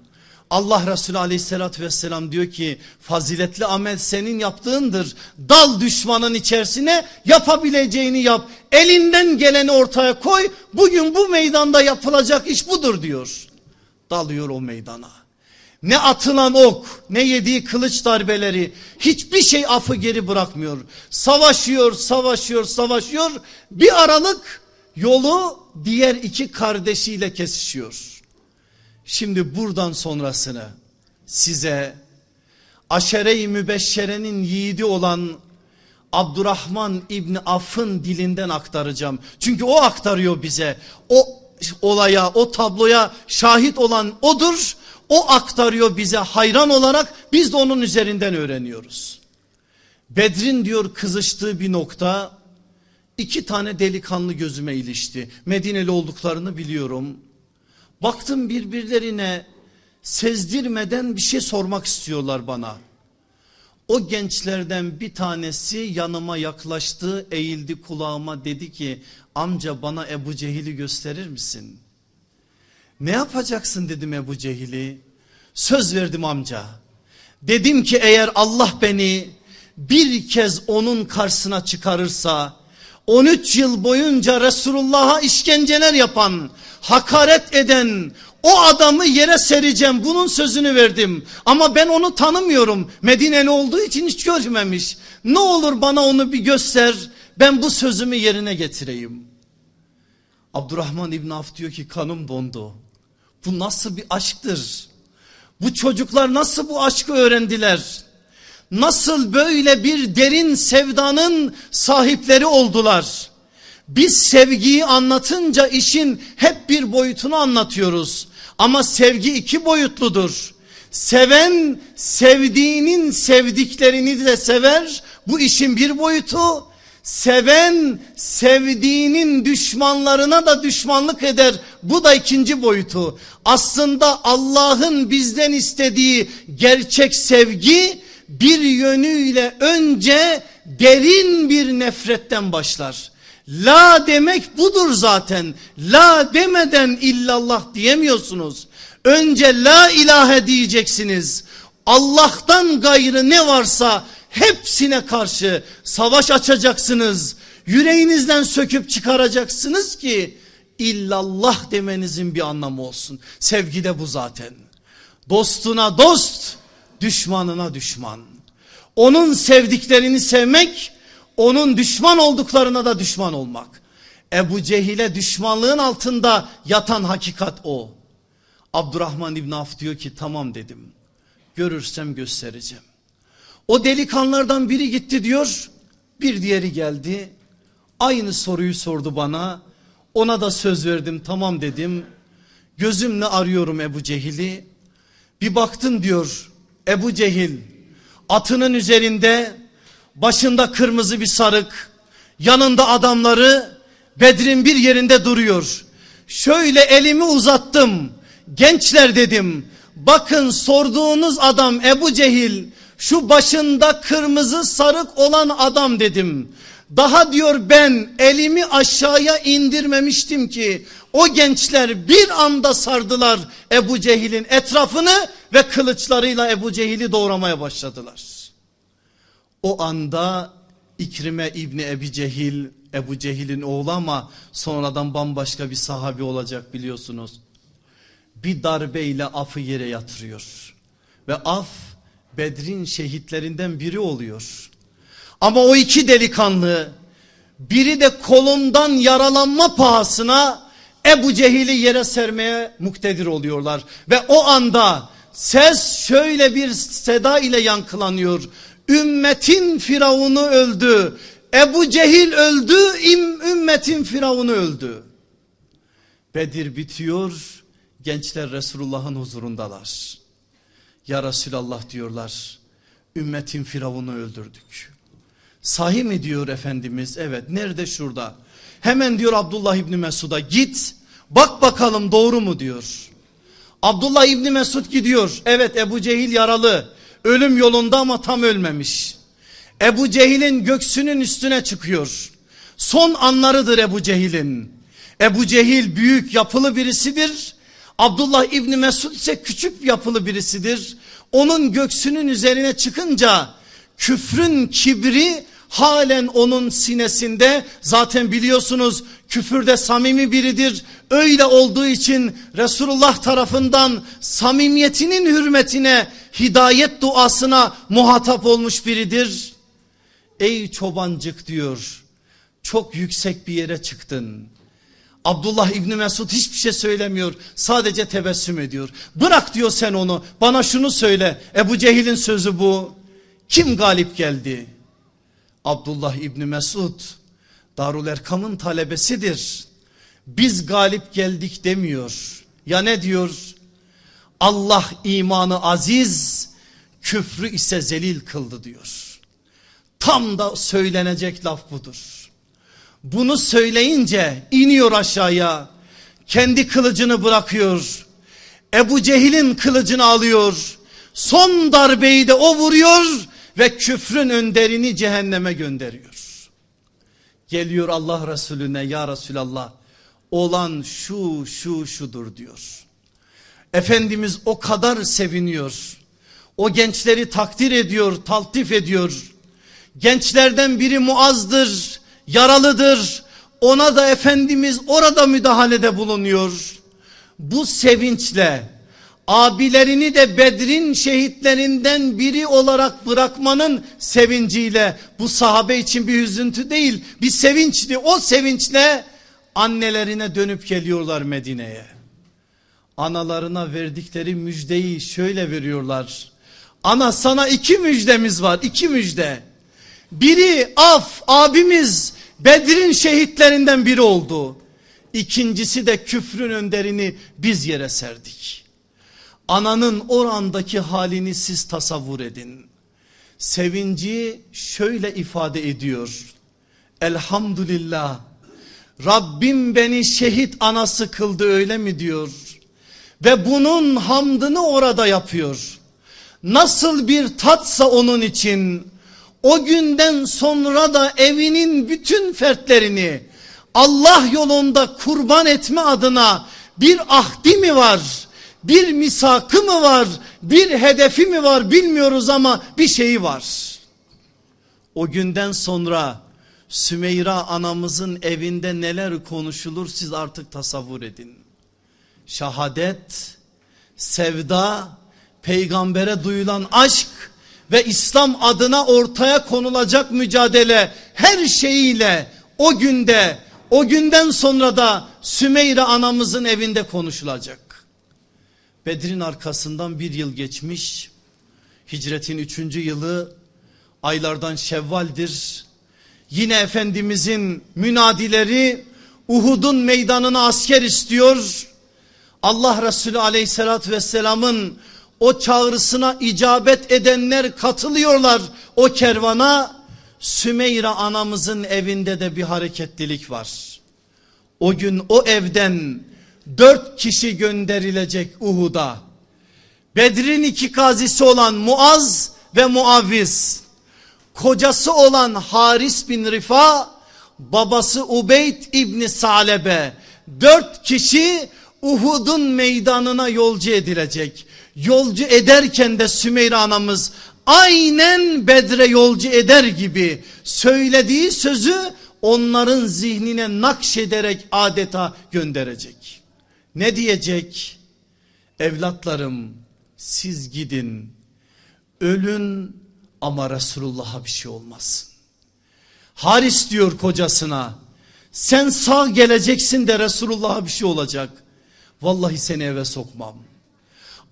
Speaker 1: Allah Resulü aleyhissalatü vesselam diyor ki faziletli amel senin yaptığındır. Dal düşmanın içerisine yapabileceğini yap. Elinden geleni ortaya koy. Bugün bu meydanda yapılacak iş budur diyor. Dalıyor o meydana. Ne atılan ok ne yediği kılıç darbeleri hiçbir şey afı geri bırakmıyor. Savaşıyor savaşıyor savaşıyor bir aralık yolu diğer iki kardeşiyle kesişiyor. Şimdi buradan sonrasını size aşere-i mübeşşerenin yiğidi olan Abdurrahman İbni Aff'ın dilinden aktaracağım. Çünkü o aktarıyor bize. O olaya, o tabloya şahit olan odur. O aktarıyor bize hayran olarak biz de onun üzerinden öğreniyoruz. Bedrin diyor kızıştığı bir nokta iki tane delikanlı gözüme ilişti. Medineli olduklarını biliyorum. Baktım birbirlerine sezdirmeden bir şey sormak istiyorlar bana. O gençlerden bir tanesi yanıma yaklaştı eğildi kulağıma dedi ki amca bana Ebu Cehil'i gösterir misin? Ne yapacaksın dedim Ebu Cehil'i. Söz verdim amca. Dedim ki eğer Allah beni bir kez onun karşısına çıkarırsa 13 yıl boyunca Resulullah'a işkenceler yapan, hakaret eden o adamı yere sereceğim. Bunun sözünü verdim. Ama ben onu tanımıyorum. Medineli olduğu için hiç görmemiş. Ne olur bana onu bir göster. Ben bu sözümü yerine getireyim. Abdurrahman İbn Af diyor ki kanım dondu. Bu nasıl bir aşktır? Bu çocuklar nasıl bu aşkı öğrendiler? Nasıl böyle bir derin sevdanın sahipleri oldular? Biz sevgiyi anlatınca işin hep bir boyutunu anlatıyoruz. Ama sevgi iki boyutludur. Seven sevdiğinin sevdiklerini de sever. Bu işin bir boyutu. Seven sevdiğinin düşmanlarına da düşmanlık eder. Bu da ikinci boyutu. Aslında Allah'ın bizden istediği gerçek sevgi bir yönüyle önce derin bir nefretten başlar. La demek budur zaten. La demeden illallah diyemiyorsunuz. Önce la ilahe diyeceksiniz. Allah'tan gayrı ne varsa hepsine karşı savaş açacaksınız. Yüreğinizden söküp çıkaracaksınız ki illallah demenizin bir anlamı olsun. Sevgi de bu zaten. Dostuna dost, düşmanına düşman. Onun sevdiklerini sevmek, onun düşman olduklarına da düşman olmak. Ebu Cehil'e düşmanlığın altında yatan hakikat o. Abdurrahman İbn Af diyor ki tamam dedim. Görürsem göstereceğim. O delikanlardan biri gitti diyor. Bir diğeri geldi. Aynı soruyu sordu bana. Ona da söz verdim tamam dedim. Gözümle arıyorum Ebu Cehil'i. Bir baktım diyor Ebu Cehil atının üzerinde başında kırmızı bir sarık yanında adamları Bedir'in bir yerinde duruyor. Şöyle elimi uzattım gençler dedim bakın sorduğunuz adam Ebu Cehil şu başında kırmızı sarık olan adam dedim. Daha diyor ben elimi aşağıya indirmemiştim ki o gençler bir anda sardılar Ebu Cehil'in etrafını ve kılıçlarıyla Ebu Cehil'i doğramaya başladılar. O anda İkrime İbni Ebi Cehil, Ebu Cehil'in oğlu ama sonradan bambaşka bir sahabi olacak biliyorsunuz. Bir darbeyle afı yere yatırıyor. Ve af Bedrin şehitlerinden biri oluyor. Ama o iki delikanlı biri de kolundan yaralanma pahasına Ebu Cehil'i yere sermeye muktedir oluyorlar. Ve o anda ses şöyle bir seda ile yankılanıyor. Ümmetin firavunu öldü. Ebu Cehil öldü, ümmetin firavunu öldü. Bedir bitiyor, gençler Resulullah'ın huzurundalar. Ya Resulallah diyorlar, ümmetin firavunu öldürdük. Sahi mi diyor Efendimiz? Evet nerede şurada? Hemen diyor Abdullah İbni Mesud'a git bak bakalım doğru mu diyor. Abdullah İbni Mesud gidiyor. Evet Ebu Cehil yaralı. Ölüm yolunda ama tam ölmemiş. Ebu Cehil'in göksünün üstüne çıkıyor. Son anlarıdır Ebu Cehil'in. Ebu Cehil büyük yapılı birisidir. Abdullah İbni Mesud ise küçük yapılı birisidir. Onun göksünün üzerine çıkınca küfrün kibri halen onun sinesinde zaten biliyorsunuz küfürde samimi biridir. Öyle olduğu için Resulullah tarafından samimiyetinin hürmetine hidayet duasına muhatap olmuş biridir. Ey çobancık diyor çok yüksek bir yere çıktın. Abdullah İbni Mesud hiçbir şey söylemiyor. Sadece tebessüm ediyor. Bırak diyor sen onu. Bana şunu söyle. Ebu Cehil'in sözü bu. Kim galip geldi? Abdullah İbni Mesud Darul Erkam'ın talebesidir. Biz galip geldik demiyor. Ya ne diyor? Allah imanı aziz, küfrü ise zelil kıldı diyor. Tam da söylenecek laf budur. Bunu söyleyince iniyor aşağıya. Kendi kılıcını bırakıyor. Ebu Cehil'in kılıcını alıyor. Son darbeyi de o vuruyor ve küfrün önderini cehenneme gönderiyor. Geliyor Allah Resulüne ya Resulallah olan şu şu şudur diyor. Efendimiz o kadar seviniyor. O gençleri takdir ediyor, taltif ediyor. Gençlerden biri Muaz'dır, yaralıdır. Ona da Efendimiz orada müdahalede bulunuyor. Bu sevinçle abilerini de Bedir'in şehitlerinden biri olarak bırakmanın sevinciyle bu sahabe için bir üzüntü değil bir sevinçti. O sevinçle annelerine dönüp geliyorlar Medine'ye. Analarına verdikleri müjdeyi şöyle veriyorlar. Ana sana iki müjdemiz var iki müjde. Biri af abimiz Bedir'in şehitlerinden biri oldu. İkincisi de küfrün önderini biz yere serdik. Ananın orandaki halini siz tasavvur edin. Sevinci şöyle ifade ediyor. Elhamdülillah Rabbim beni şehit anası kıldı öyle mi diyor. Ve bunun hamdını orada yapıyor. Nasıl bir tatsa onun için o günden sonra da evinin bütün fertlerini Allah yolunda kurban etme adına bir ahdi mi var? Bir misakı mı var? Bir hedefi mi var bilmiyoruz ama bir şeyi var. O günden sonra Sümeyra anamızın evinde neler konuşulur siz artık tasavvur edin. Şahadet, sevda, peygambere duyulan aşk ve İslam adına ortaya konulacak mücadele her şeyiyle o günde o günden sonra da Sümeyra anamızın evinde konuşulacak. Bedir'in arkasından bir yıl geçmiş. Hicretin üçüncü yılı aylardan şevvaldir. Yine Efendimizin münadileri Uhud'un meydanına asker istiyor. Allah Resulü aleyhissalatü vesselamın o çağrısına icabet edenler katılıyorlar o kervana. Sümeyra anamızın evinde de bir hareketlilik var. O gün o evden dört kişi gönderilecek Uhud'a. Bedrin iki kazisi olan Muaz ve Muaviz. Kocası olan Haris bin Rifa, babası Ubeyd İbni Salebe. Dört kişi Uhud'un meydanına yolcu edilecek. Yolcu ederken de Sümeyra anamız aynen Bedre yolcu eder gibi söylediği sözü onların zihnine nakşederek adeta gönderecek. Ne diyecek? Evlatlarım siz gidin ölün ama Resulullah'a bir şey olmasın. Haris diyor kocasına sen sağ geleceksin de Resulullah'a bir şey olacak. Vallahi seni eve sokmam.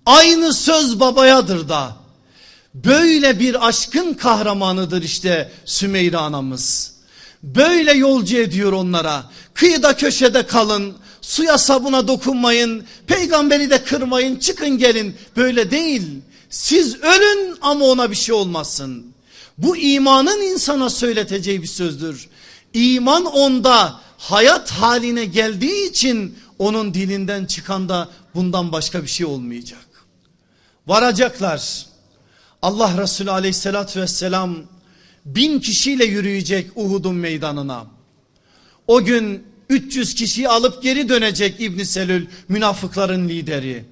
Speaker 1: Aynı söz babayadır da. Böyle bir aşkın kahramanıdır işte Sümeyra anamız. Böyle yolcu ediyor onlara. Kıyıda köşede kalın. Suya sabuna dokunmayın. Peygamberi de kırmayın. Çıkın gelin. Böyle değil. Siz ölün ama ona bir şey olmasın. Bu imanın insana söyleteceği bir sözdür. İman onda hayat haline geldiği için onun dilinden çıkan da bundan başka bir şey olmayacak. Varacaklar. Allah Resulü aleyhissalatü vesselam bin kişiyle yürüyecek Uhud'un meydanına. O gün 300 kişiyi alıp geri dönecek İbn Selül münafıkların lideri.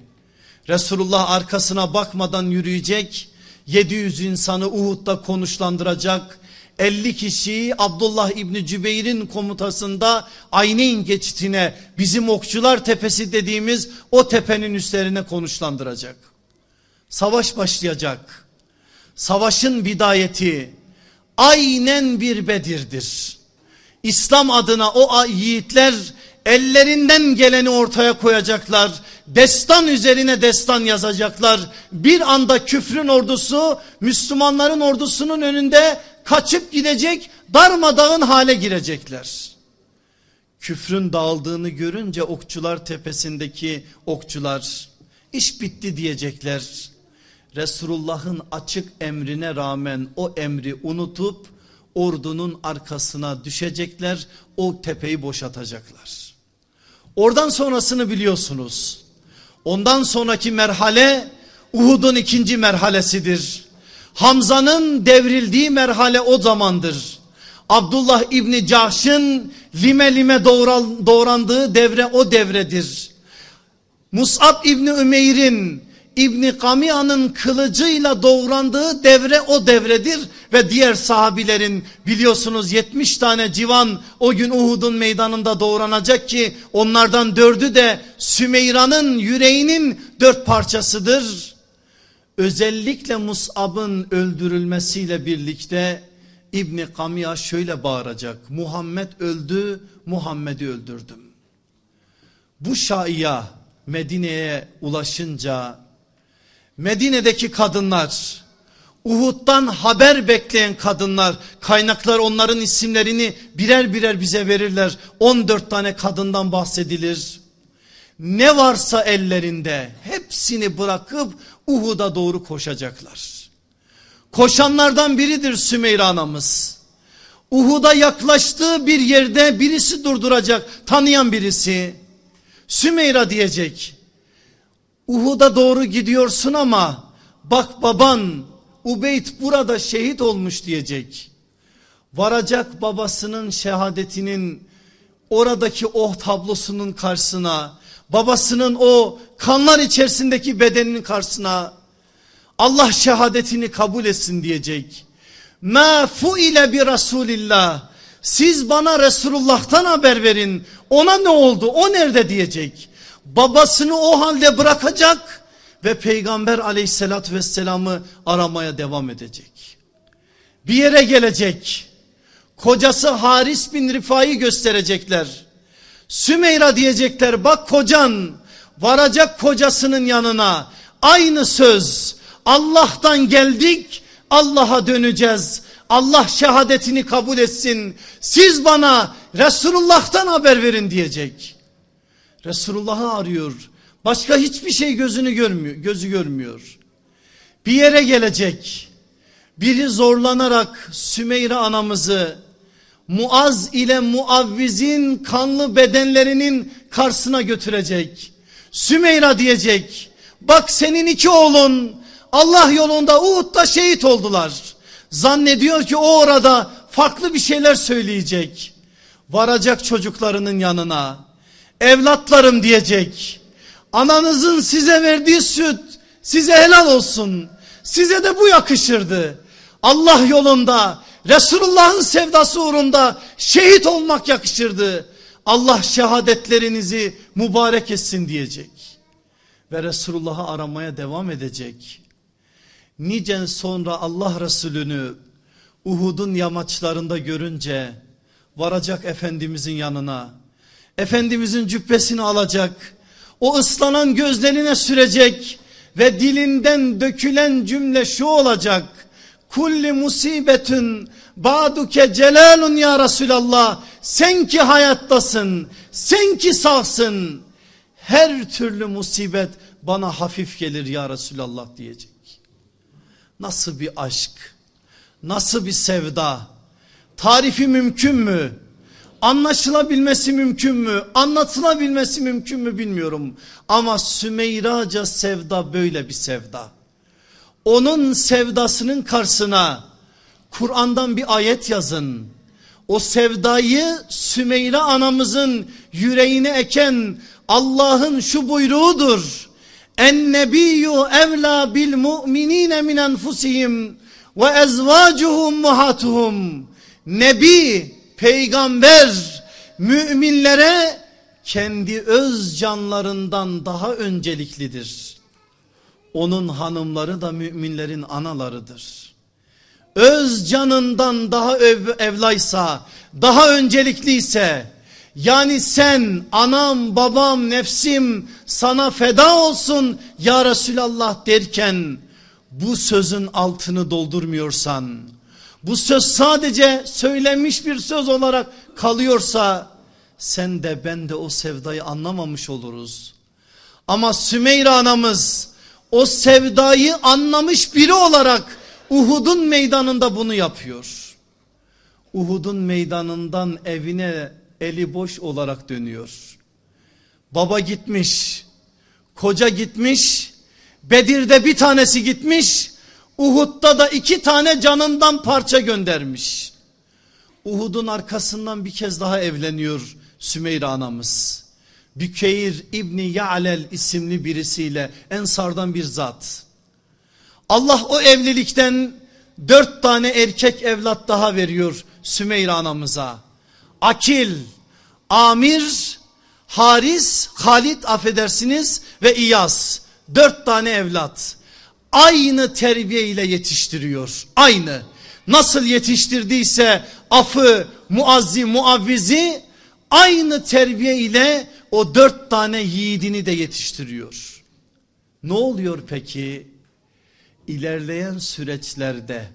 Speaker 1: Resulullah arkasına bakmadan yürüyecek. 700 insanı Uhud'da konuşlandıracak. 50 kişiyi Abdullah İbni Cübeyr'in komutasında Ayneyn geçitine bizim okçular tepesi dediğimiz o tepenin üstlerine konuşlandıracak. Savaş başlayacak. Savaşın bidayeti aynen bir Bedir'dir. İslam adına o yiğitler ellerinden geleni ortaya koyacaklar. Destan üzerine destan yazacaklar. Bir anda küfrün ordusu Müslümanların ordusunun önünde kaçıp gidecek darmadağın hale girecekler. Küfrün dağıldığını görünce okçular tepesindeki okçular iş bitti diyecekler. Resulullah'ın açık emrine rağmen o emri unutup ordunun arkasına düşecekler o tepeyi boşatacaklar. Oradan sonrasını biliyorsunuz. Ondan sonraki merhale Uhud'un ikinci merhalesidir. Hamza'nın devrildiği merhale o zamandır. Abdullah İbni Cahş'ın lime lime doğrandığı devre o devredir. Mus'ab İbni Ümeyr'in İbni Kamiya'nın kılıcıyla doğrandığı devre o devredir. Ve diğer sahabilerin biliyorsunuz 70 tane civan o gün Uhud'un meydanında doğranacak ki onlardan dördü de Sümeyra'nın yüreğinin dört parçasıdır. Özellikle Mus'ab'ın öldürülmesiyle birlikte İbni Kamiya şöyle bağıracak. Muhammed öldü, Muhammed'i öldürdüm. Bu şaiya Medine'ye ulaşınca Medine'deki kadınlar Uhud'dan haber bekleyen kadınlar kaynaklar onların isimlerini birer birer bize verirler. 14 tane kadından bahsedilir. Ne varsa ellerinde hepsini bırakıp Uhud'a doğru koşacaklar. Koşanlardan biridir Sümeyra anamız. Uhud'a yaklaştığı bir yerde birisi durduracak tanıyan birisi. Sümeyra diyecek. Uhud'a doğru gidiyorsun ama bak baban Ubeyd burada şehit olmuş diyecek. Varacak babasının şehadetinin oradaki oh tablosunun karşısına babasının o kanlar içerisindeki bedeninin karşısına Allah şehadetini kabul etsin diyecek. Ma ile bir Resulillah. Siz bana Resulullah'tan haber verin. Ona ne oldu? O nerede diyecek. Babasını o halde bırakacak ve peygamber aleyhissalatü vesselamı aramaya devam edecek. Bir yere gelecek. Kocası Haris bin Rifa'yı gösterecekler. Sümeyra diyecekler bak kocan varacak kocasının yanına aynı söz Allah'tan geldik Allah'a döneceğiz. Allah şehadetini kabul etsin. Siz bana Resulullah'tan haber verin diyecek. Resulullah'ı arıyor. Başka hiçbir şey gözünü görmüyor, gözü görmüyor. Bir yere gelecek. Biri zorlanarak Sümeyre anamızı Muaz ile Muavviz'in kanlı bedenlerinin karşısına götürecek. Sümeyra diyecek. Bak senin iki oğlun Allah yolunda Uhud'da şehit oldular. Zannediyor ki o orada farklı bir şeyler söyleyecek. Varacak çocuklarının yanına. Evlatlarım diyecek. Ananızın size verdiği süt size helal olsun. Size de bu yakışırdı. Allah yolunda Resulullah'ın sevdası uğrunda şehit olmak yakışırdı. Allah şehadetlerinizi mübarek etsin diyecek. Ve Resulullah'ı aramaya devam edecek. Nicen sonra Allah Resulü'nü Uhud'un yamaçlarında görünce varacak Efendimizin yanına. Efendimizin cübbesini alacak o ıslanan gözlerine sürecek ve dilinden dökülen cümle şu olacak. Kulli musibetün ba'duke celalun ya Resulallah. Sen ki hayattasın, sen ki sağsın. Her türlü musibet bana hafif gelir ya Resulallah diyecek. Nasıl bir aşk, nasıl bir sevda, tarifi mümkün mü? Anlaşılabilmesi mümkün mü? Anlatılabilmesi mümkün mü bilmiyorum. Ama Sümeyraca sevda böyle bir sevda. Onun sevdasının karşısına Kur'an'dan bir ayet yazın. o sevdayı Sümeyra anamızın yüreğine eken Allah'ın şu buyruğudur. En nebiyyü evla bil mu'minine min enfusihim ve ezvacuhum muhatuhum. Nebi, peygamber müminlere kendi öz canlarından daha önceliklidir. Onun hanımları da müminlerin analarıdır. Öz canından daha ev, evlaysa, daha öncelikliyse, yani sen anam babam nefsim sana feda olsun ya Resulallah derken bu sözün altını doldurmuyorsan, bu söz sadece söylenmiş bir söz olarak kalıyorsa sen de ben de o sevdayı anlamamış oluruz. Ama Sümeyra anamız o sevdayı anlamış biri olarak Uhud'un meydanında bunu yapıyor. Uhud'un meydanından evine eli boş olarak dönüyor. Baba gitmiş, koca gitmiş, Bedir'de bir tanesi gitmiş, Uhud'da da iki tane canından parça göndermiş. Uhud'un arkasından bir kez daha evleniyor Sümeyra anamız. Bükeyr İbni Ya'lel isimli birisiyle Ensardan bir zat. Allah o evlilikten dört tane erkek evlat daha veriyor Sümeyra anamıza. Akil, Amir, Haris, Halit affedersiniz ve İyas. Dört tane evlat. Aynı terbiye ile yetiştiriyor. Aynı. Nasıl yetiştirdiyse afı, muazzi, muavvizi aynı terbiye ile o dört tane yiğidini de yetiştiriyor. Ne oluyor peki? İlerleyen süreçlerde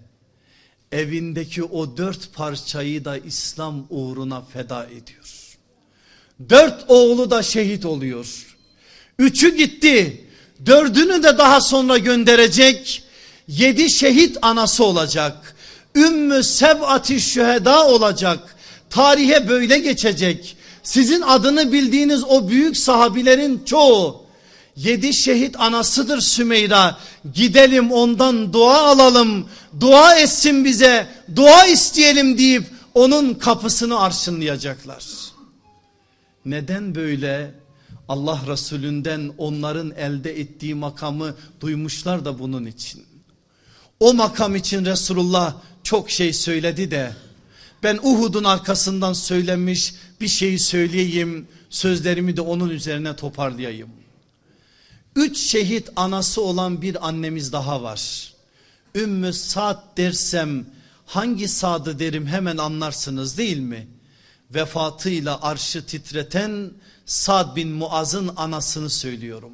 Speaker 1: evindeki o dört parçayı da İslam uğruna feda ediyor. Dört oğlu da şehit oluyor. Üçü gitti. Dördünü de daha sonra gönderecek. Yedi şehit anası olacak. Ümmü seb'ati şüheda olacak. Tarihe böyle geçecek. Sizin adını bildiğiniz o büyük sahabilerin çoğu yedi şehit anasıdır Sümeyra. Gidelim ondan dua alalım. Dua etsin bize. Dua isteyelim deyip onun kapısını arşınlayacaklar. Neden böyle? Allah Resulünden onların elde ettiği makamı duymuşlar da bunun için. O makam için Resulullah çok şey söyledi de ben Uhud'un arkasından söylenmiş bir şeyi söyleyeyim sözlerimi de onun üzerine toparlayayım. Üç şehit anası olan bir annemiz daha var. Ümmü Sa'd dersem hangi Sa'dı derim hemen anlarsınız değil mi? Vefatıyla arşı titreten Sad bin Muaz'ın anasını söylüyorum.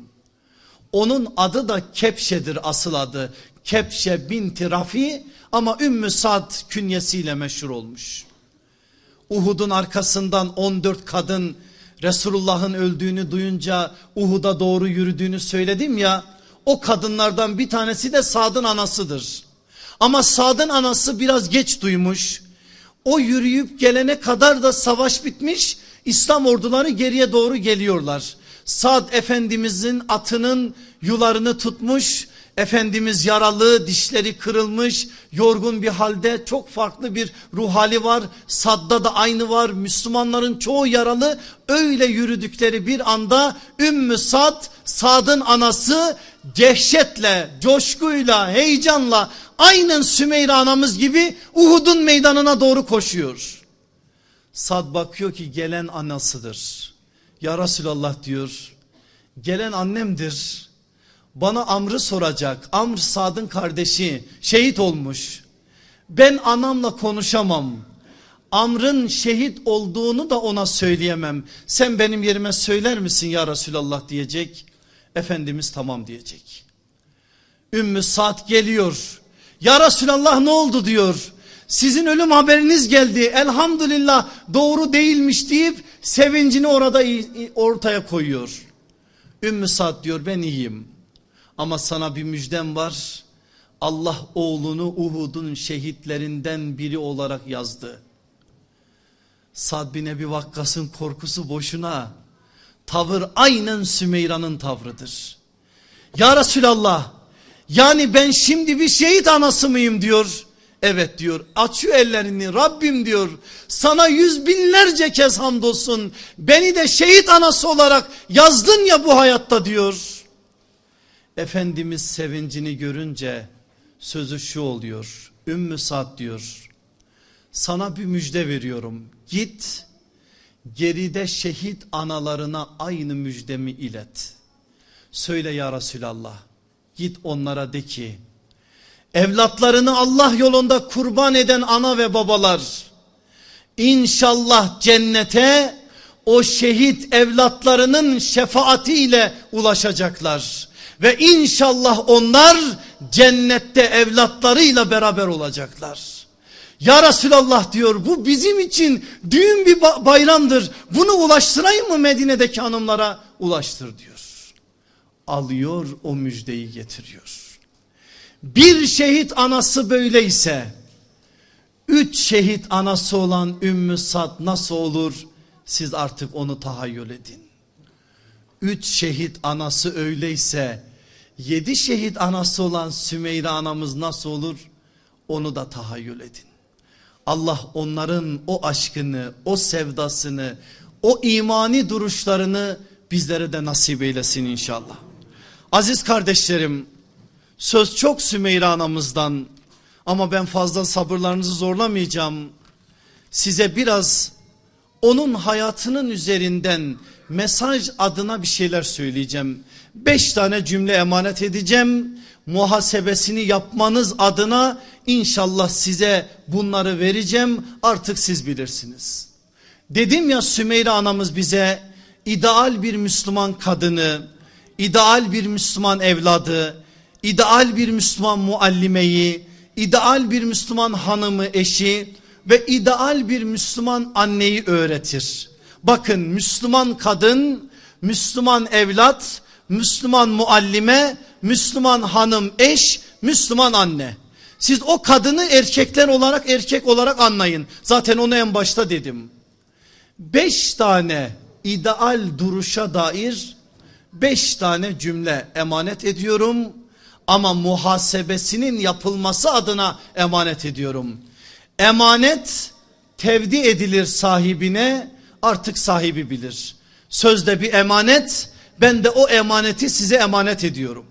Speaker 1: Onun adı da Kepşe'dir asıl adı. Kepşe binti Rafi ama Ümmü Sad künyesiyle meşhur olmuş. Uhud'un arkasından 14 kadın Resulullah'ın öldüğünü duyunca Uhud'a doğru yürüdüğünü söyledim ya. O kadınlardan bir tanesi de Sad'ın anasıdır. Ama Sad'ın anası biraz geç duymuş. O yürüyüp gelene kadar da savaş bitmiş. İslam orduları geriye doğru geliyorlar. Sad Efendimizin atının yularını tutmuş Efendimiz yaralı, dişleri kırılmış, yorgun bir halde çok farklı bir ruh hali var. Sadda da aynı var. Müslümanların çoğu yaralı. Öyle yürüdükleri bir anda Ümmü Sad, Sad'ın anası dehşetle, coşkuyla, heyecanla aynen Sümeyra anamız gibi Uhud'un meydanına doğru koşuyor. Sad bakıyor ki gelen anasıdır. Ya Resulallah diyor. Gelen annemdir bana Amr'ı soracak. Amr Sad'ın kardeşi şehit olmuş. Ben anamla konuşamam. Amr'ın şehit olduğunu da ona söyleyemem. Sen benim yerime söyler misin ya Resulallah diyecek. Efendimiz tamam diyecek. Ümmü Sa'd geliyor. Ya Resulallah ne oldu diyor. Sizin ölüm haberiniz geldi. Elhamdülillah doğru değilmiş deyip sevincini orada ortaya koyuyor. Ümmü Sa'd diyor ben iyiyim. Ama sana bir müjdem var. Allah oğlunu Uhud'un şehitlerinden biri olarak yazdı. Sad bin Ebi Vakkas'ın korkusu boşuna. Tavır aynen Sümeyra'nın tavrıdır. Ya Resulallah yani ben şimdi bir şehit anası mıyım diyor. Evet diyor açıyor ellerini Rabbim diyor sana yüz binlerce kez hamdolsun beni de şehit anası olarak yazdın ya bu hayatta diyor. Efendimiz sevincini görünce sözü şu oluyor Ümmü Sad diyor sana bir müjde veriyorum git geride şehit analarına aynı müjdemi ilet. Söyle ya Resulallah git onlara de ki evlatlarını Allah yolunda kurban eden ana ve babalar inşallah cennete o şehit evlatlarının şefaatiyle ulaşacaklar. Ve inşallah onlar cennette evlatlarıyla beraber olacaklar. Ya Resulallah diyor bu bizim için düğün bir bayramdır. Bunu ulaştırayım mı Medine'deki hanımlara? Ulaştır diyor. Alıyor o müjdeyi getiriyor. Bir şehit anası böyleyse üç şehit anası olan Ümmü Sad nasıl olur? Siz artık onu tahayyül edin. Üç şehit anası öyleyse yedi şehit anası olan Sümeyre anamız nasıl olur? Onu da tahayyül edin. Allah onların o aşkını, o sevdasını, o imani duruşlarını bizlere de nasip eylesin inşallah. Aziz kardeşlerim söz çok Sümeyre anamızdan ama ben fazla sabırlarınızı zorlamayacağım. Size biraz onun hayatının üzerinden mesaj adına bir şeyler söyleyeceğim. Beş tane cümle emanet edeceğim. Muhasebesini yapmanız adına inşallah size bunları vereceğim. Artık siz bilirsiniz. Dedim ya Sümeyre anamız bize ideal bir Müslüman kadını, ideal bir Müslüman evladı, ideal bir Müslüman muallimeyi, ideal bir Müslüman hanımı eşi ve ideal bir Müslüman anneyi öğretir. Bakın Müslüman kadın, Müslüman evlat, Müslüman muallime, Müslüman hanım eş, Müslüman anne. Siz o kadını erkekler olarak erkek olarak anlayın. Zaten onu en başta dedim. Beş tane ideal duruşa dair beş tane cümle emanet ediyorum. Ama muhasebesinin yapılması adına emanet ediyorum. Emanet tevdi edilir sahibine artık sahibi bilir. Sözde bir emanet ben de o emaneti size emanet ediyorum.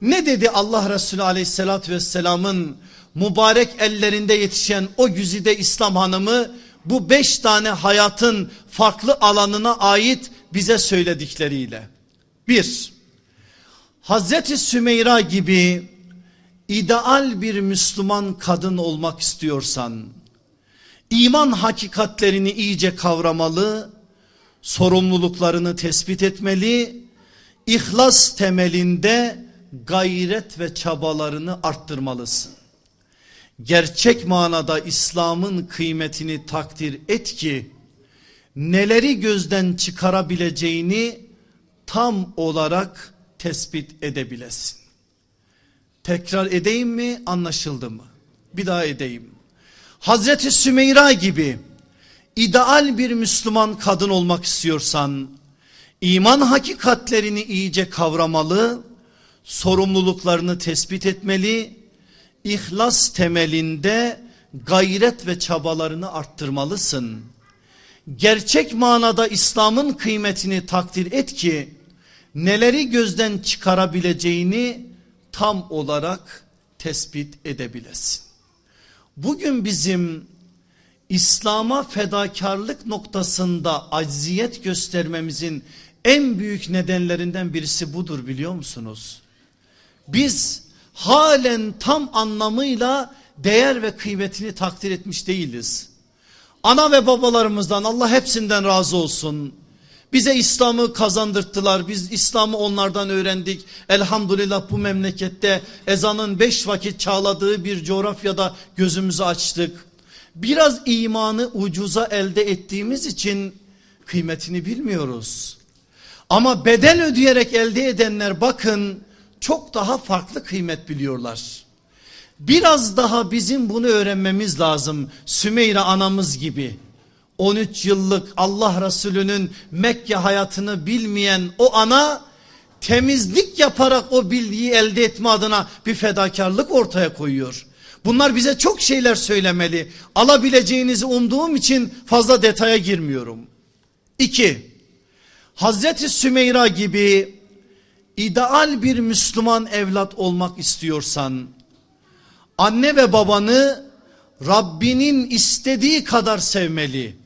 Speaker 1: Ne dedi Allah Resulü aleyhissalatü vesselamın mübarek ellerinde yetişen o güzide İslam hanımı bu beş tane hayatın farklı alanına ait bize söyledikleriyle. Bir, Hazreti Sümeyra gibi ideal bir Müslüman kadın olmak istiyorsan iman hakikatlerini iyice kavramalı, sorumluluklarını tespit etmeli, ihlas temelinde gayret ve çabalarını arttırmalısın. Gerçek manada İslam'ın kıymetini takdir et ki neleri gözden çıkarabileceğini tam olarak tespit edebilesin. Tekrar edeyim mi anlaşıldı mı? Bir daha edeyim. Hazreti Sümeyra gibi ideal bir Müslüman kadın olmak istiyorsan iman hakikatlerini iyice kavramalı, sorumluluklarını tespit etmeli, ihlas temelinde gayret ve çabalarını arttırmalısın. Gerçek manada İslam'ın kıymetini takdir et ki neleri gözden çıkarabileceğini tam olarak tespit edebilesin. Bugün bizim İslam'a fedakarlık noktasında acziyet göstermemizin en büyük nedenlerinden birisi budur biliyor musunuz? Biz halen tam anlamıyla değer ve kıymetini takdir etmiş değiliz. Ana ve babalarımızdan Allah hepsinden razı olsun. Bize İslam'ı kazandırttılar. Biz İslam'ı onlardan öğrendik. Elhamdülillah bu memlekette ezanın beş vakit çağladığı bir coğrafyada gözümüzü açtık. Biraz imanı ucuza elde ettiğimiz için kıymetini bilmiyoruz. Ama bedel ödeyerek elde edenler bakın çok daha farklı kıymet biliyorlar. Biraz daha bizim bunu öğrenmemiz lazım. Sümeyre anamız gibi. 13 yıllık Allah Resulü'nün Mekke hayatını bilmeyen o ana temizlik yaparak o bilgiyi elde etme adına bir fedakarlık ortaya koyuyor. Bunlar bize çok şeyler söylemeli. Alabileceğinizi umduğum için fazla detaya girmiyorum. İki, Hazreti Sümeyra gibi ideal bir Müslüman evlat olmak istiyorsan anne ve babanı Rabbinin istediği kadar sevmeli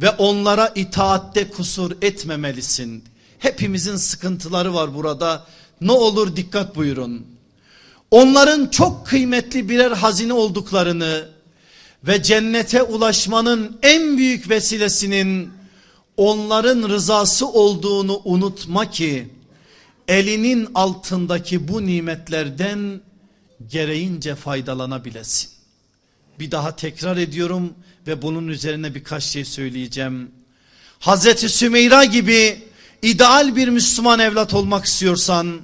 Speaker 1: ve onlara itaatte kusur etmemelisin. Hepimizin sıkıntıları var burada. Ne olur dikkat buyurun. Onların çok kıymetli birer hazine olduklarını ve cennete ulaşmanın en büyük vesilesinin onların rızası olduğunu unutma ki elinin altındaki bu nimetlerden gereğince faydalanabilesin. Bir daha tekrar ediyorum ve bunun üzerine birkaç şey söyleyeceğim. Hazreti Sümeyra gibi ideal bir Müslüman evlat olmak istiyorsan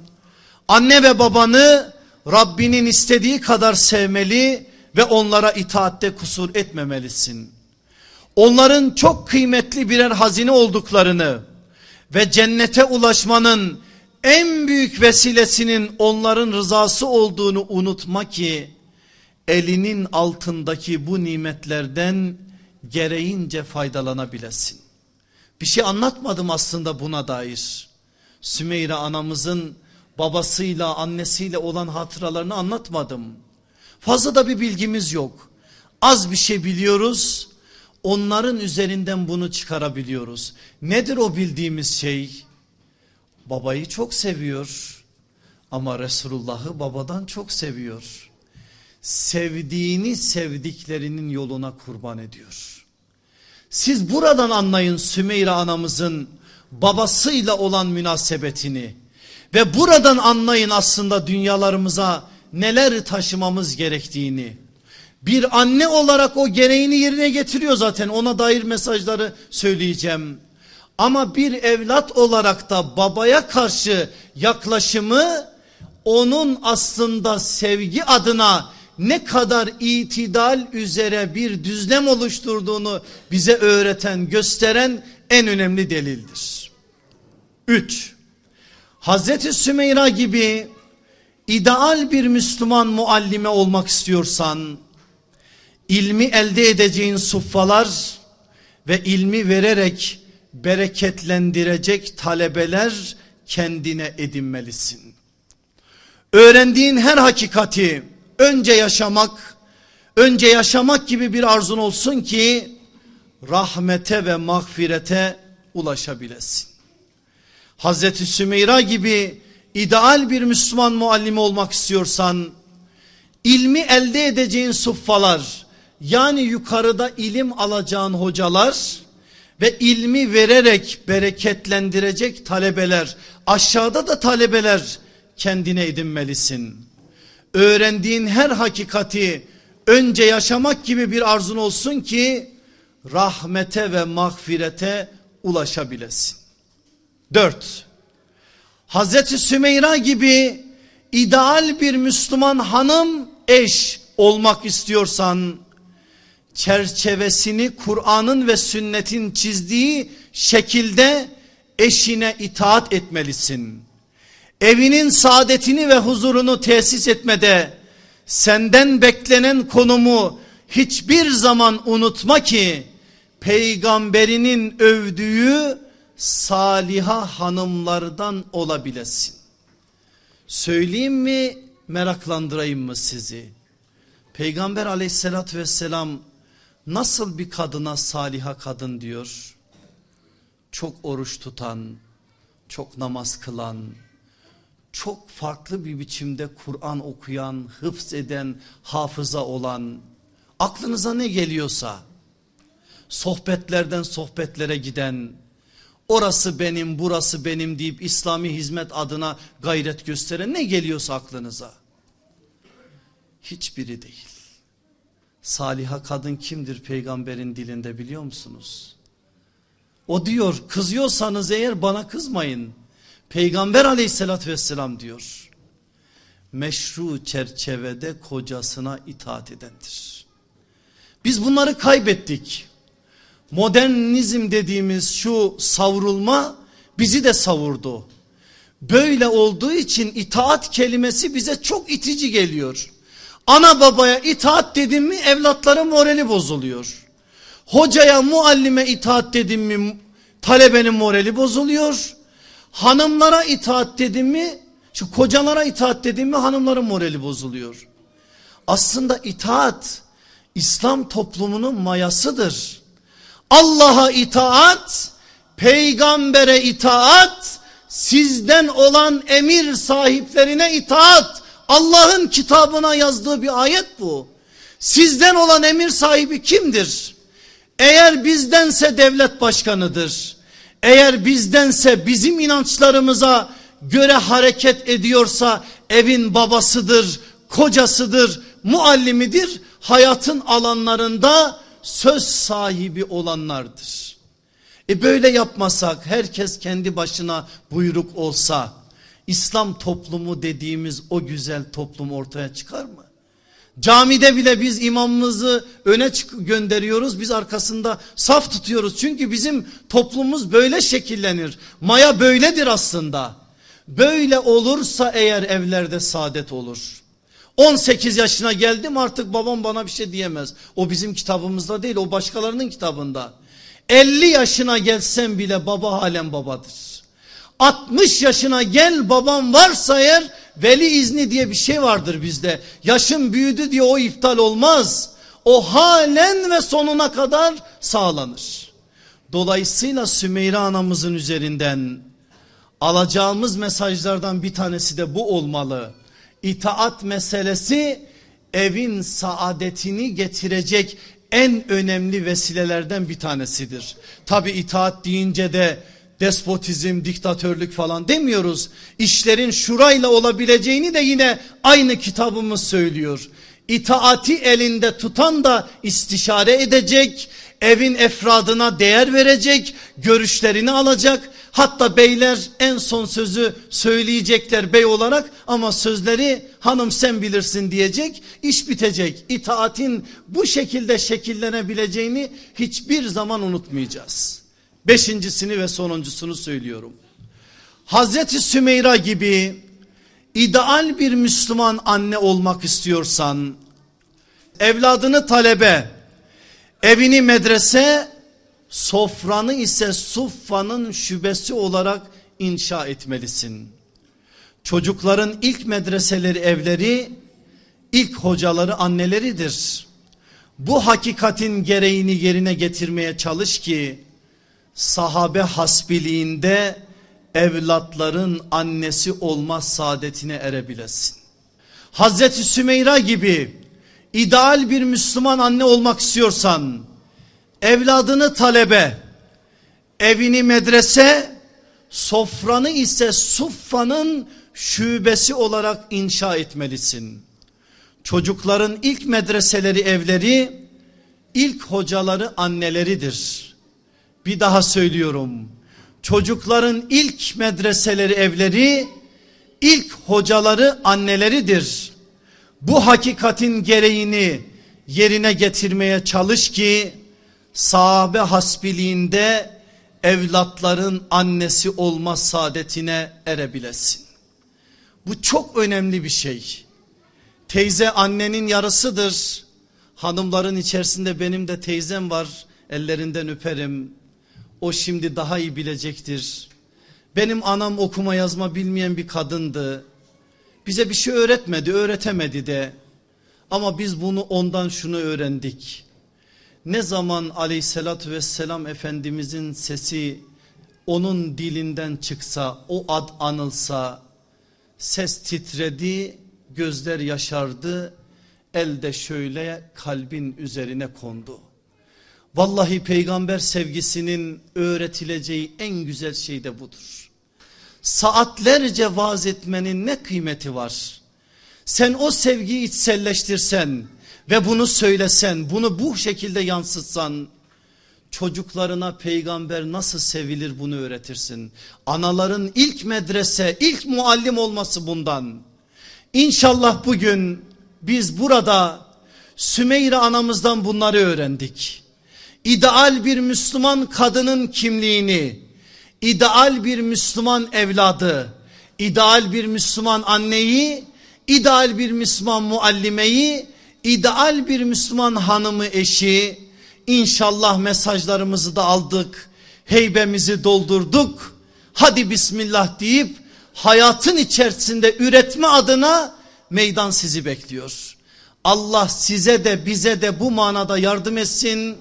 Speaker 1: anne ve babanı Rabbinin istediği kadar sevmeli ve onlara itaatte kusur etmemelisin. Onların çok kıymetli birer hazine olduklarını ve cennete ulaşmanın en büyük vesilesinin onların rızası olduğunu unutma ki elinin altındaki bu nimetlerden gereğince faydalanabilesin. Bir şey anlatmadım aslında buna dair. Sümeyra anamızın babasıyla annesiyle olan hatıralarını anlatmadım. Fazla da bir bilgimiz yok. Az bir şey biliyoruz. Onların üzerinden bunu çıkarabiliyoruz. Nedir o bildiğimiz şey? Babayı çok seviyor. Ama Resulullah'ı babadan çok seviyor. Sevdiğini sevdiklerinin yoluna kurban ediyor. Siz buradan anlayın Sümeyra anamızın babasıyla olan münasebetini. Ve buradan anlayın aslında dünyalarımıza neler taşımamız gerektiğini. Bir anne olarak o gereğini yerine getiriyor zaten ona dair mesajları söyleyeceğim. Ama bir evlat olarak da babaya karşı yaklaşımı onun aslında sevgi adına ne kadar itidal üzere bir düzlem oluşturduğunu bize öğreten gösteren en önemli delildir. 3. Hazreti Sümeyra gibi ideal bir Müslüman muallime olmak istiyorsan ilmi elde edeceğin suffalar ve ilmi vererek bereketlendirecek talebeler kendine edinmelisin. Öğrendiğin her hakikati önce yaşamak, önce yaşamak gibi bir arzun olsun ki rahmete ve mağfirete ulaşabilesin. Hazreti Sümeyra gibi ideal bir Müslüman muallimi olmak istiyorsan ilmi elde edeceğin suffalar yani yukarıda ilim alacağın hocalar ve ilmi vererek bereketlendirecek talebeler aşağıda da talebeler kendine edinmelisin. Öğrendiğin her hakikati önce yaşamak gibi bir arzun olsun ki rahmete ve mağfirete ulaşabilesin. Dört, Hazreti Sümeyra gibi ideal bir Müslüman hanım eş olmak istiyorsan çerçevesini Kur'an'ın ve sünnetin çizdiği şekilde eşine itaat etmelisin. Evinin saadetini ve huzurunu tesis etmede senden beklenen konumu hiçbir zaman unutma ki peygamberinin övdüğü saliha hanımlardan olabilesin. Söyleyeyim mi meraklandırayım mı sizi? Peygamber aleyhissalatü vesselam nasıl bir kadına saliha kadın diyor? Çok oruç tutan, çok namaz kılan, çok farklı bir biçimde Kur'an okuyan, hıfz eden, hafıza olan, aklınıza ne geliyorsa, sohbetlerden sohbetlere giden, orası benim burası benim deyip İslami hizmet adına gayret gösteren ne geliyorsa aklınıza. Hiçbiri değil. Saliha kadın kimdir peygamberin dilinde biliyor musunuz? O diyor kızıyorsanız eğer bana kızmayın. Peygamber aleyhissalatü vesselam diyor. Meşru çerçevede kocasına itaat edendir. Biz bunları kaybettik. Modernizm dediğimiz şu savrulma bizi de savurdu. Böyle olduğu için itaat kelimesi bize çok itici geliyor. Ana babaya itaat dedim mi evlatların morali bozuluyor. Hocaya muallime itaat dedim mi talebenin morali bozuluyor. Hanımlara itaat dedim mi şu kocalara itaat dedim mi hanımların morali bozuluyor. Aslında itaat İslam toplumunun mayasıdır. Allah'a itaat, peygambere itaat, sizden olan emir sahiplerine itaat. Allah'ın kitabına yazdığı bir ayet bu. Sizden olan emir sahibi kimdir? Eğer bizdense devlet başkanıdır. Eğer bizdense bizim inançlarımıza göre hareket ediyorsa evin babasıdır, kocasıdır, muallimidir. Hayatın alanlarında söz sahibi olanlardır. E böyle yapmasak herkes kendi başına buyruk olsa İslam toplumu dediğimiz o güzel toplum ortaya çıkar mı? Camide bile biz imamımızı öne gönderiyoruz. Biz arkasında saf tutuyoruz. Çünkü bizim toplumumuz böyle şekillenir. Maya böyledir aslında. Böyle olursa eğer evlerde saadet olur. 18 yaşına geldim artık babam bana bir şey diyemez. O bizim kitabımızda değil o başkalarının kitabında. 50 yaşına gelsen bile baba halen babadır. 60 yaşına gel babam varsa eğer veli izni diye bir şey vardır bizde. Yaşım büyüdü diye o iptal olmaz. O halen ve sonuna kadar sağlanır. Dolayısıyla Sümeyre anamızın üzerinden alacağımız mesajlardan bir tanesi de bu olmalı. İtaat meselesi evin saadetini getirecek en önemli vesilelerden bir tanesidir. Tabi itaat deyince de despotizm, diktatörlük falan demiyoruz. İşlerin şurayla olabileceğini de yine aynı kitabımız söylüyor. İtaati elinde tutan da istişare edecek, evin efradına değer verecek, görüşlerini alacak. Hatta beyler en son sözü söyleyecekler bey olarak ama sözleri hanım sen bilirsin diyecek. iş bitecek. İtaatin bu şekilde şekillenebileceğini hiçbir zaman unutmayacağız. Beşincisini ve sonuncusunu söylüyorum. Hazreti Sümeyra gibi ideal bir Müslüman anne olmak istiyorsan evladını talebe, evini medrese, sofranı ise suffanın şubesi olarak inşa etmelisin. Çocukların ilk medreseleri evleri, ilk hocaları anneleridir. Bu hakikatin gereğini yerine getirmeye çalış ki sahabe hasbiliğinde evlatların annesi olma saadetine erebilesin. Hazreti Sümeyra gibi ideal bir Müslüman anne olmak istiyorsan evladını talebe, evini medrese, sofranı ise suffanın şubesi olarak inşa etmelisin. Çocukların ilk medreseleri evleri, ilk hocaları anneleridir. Bir daha söylüyorum. Çocukların ilk medreseleri evleri, ilk hocaları anneleridir. Bu hakikatin gereğini yerine getirmeye çalış ki sahabe hasbiliğinde evlatların annesi olma saadetine erebilesin. Bu çok önemli bir şey. Teyze annenin yarısıdır. Hanımların içerisinde benim de teyzem var. Ellerinden öperim. O şimdi daha iyi bilecektir. Benim anam okuma yazma bilmeyen bir kadındı. Bize bir şey öğretmedi, öğretemedi de. Ama biz bunu ondan şunu öğrendik. Ne zaman aleyhissalatü vesselam efendimizin sesi onun dilinden çıksa o ad anılsa ses titredi gözler yaşardı elde şöyle kalbin üzerine kondu. Vallahi peygamber sevgisinin öğretileceği en güzel şey de budur. Saatlerce vaaz etmenin ne kıymeti var? Sen o sevgiyi içselleştirsen ve bunu söylesen bunu bu şekilde yansıtsan çocuklarına peygamber nasıl sevilir bunu öğretirsin. Anaların ilk medrese ilk muallim olması bundan. İnşallah bugün biz burada Sümeyre anamızdan bunları öğrendik. İdeal bir Müslüman kadının kimliğini, ideal bir Müslüman evladı, ideal bir Müslüman anneyi, ideal bir Müslüman muallimeyi, ideal bir Müslüman hanımı eşi, inşallah mesajlarımızı da aldık, heybemizi doldurduk. Hadi Bismillah deyip hayatın içerisinde üretme adına meydan sizi bekliyor. Allah size de bize de bu manada yardım etsin.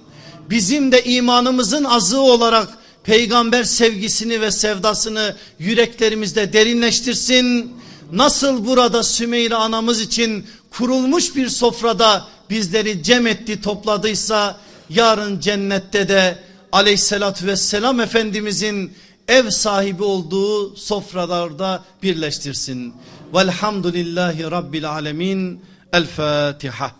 Speaker 1: Bizim de imanımızın azığı olarak peygamber sevgisini ve sevdasını yüreklerimizde derinleştirsin. Nasıl burada Sümeyre anamız için kurulmuş bir sofrada bizleri cem etti topladıysa yarın cennette de aleyhissalatü vesselam efendimizin ev sahibi olduğu sofralarda birleştirsin. Velhamdülillahi Rabbil alemin. El Fatiha.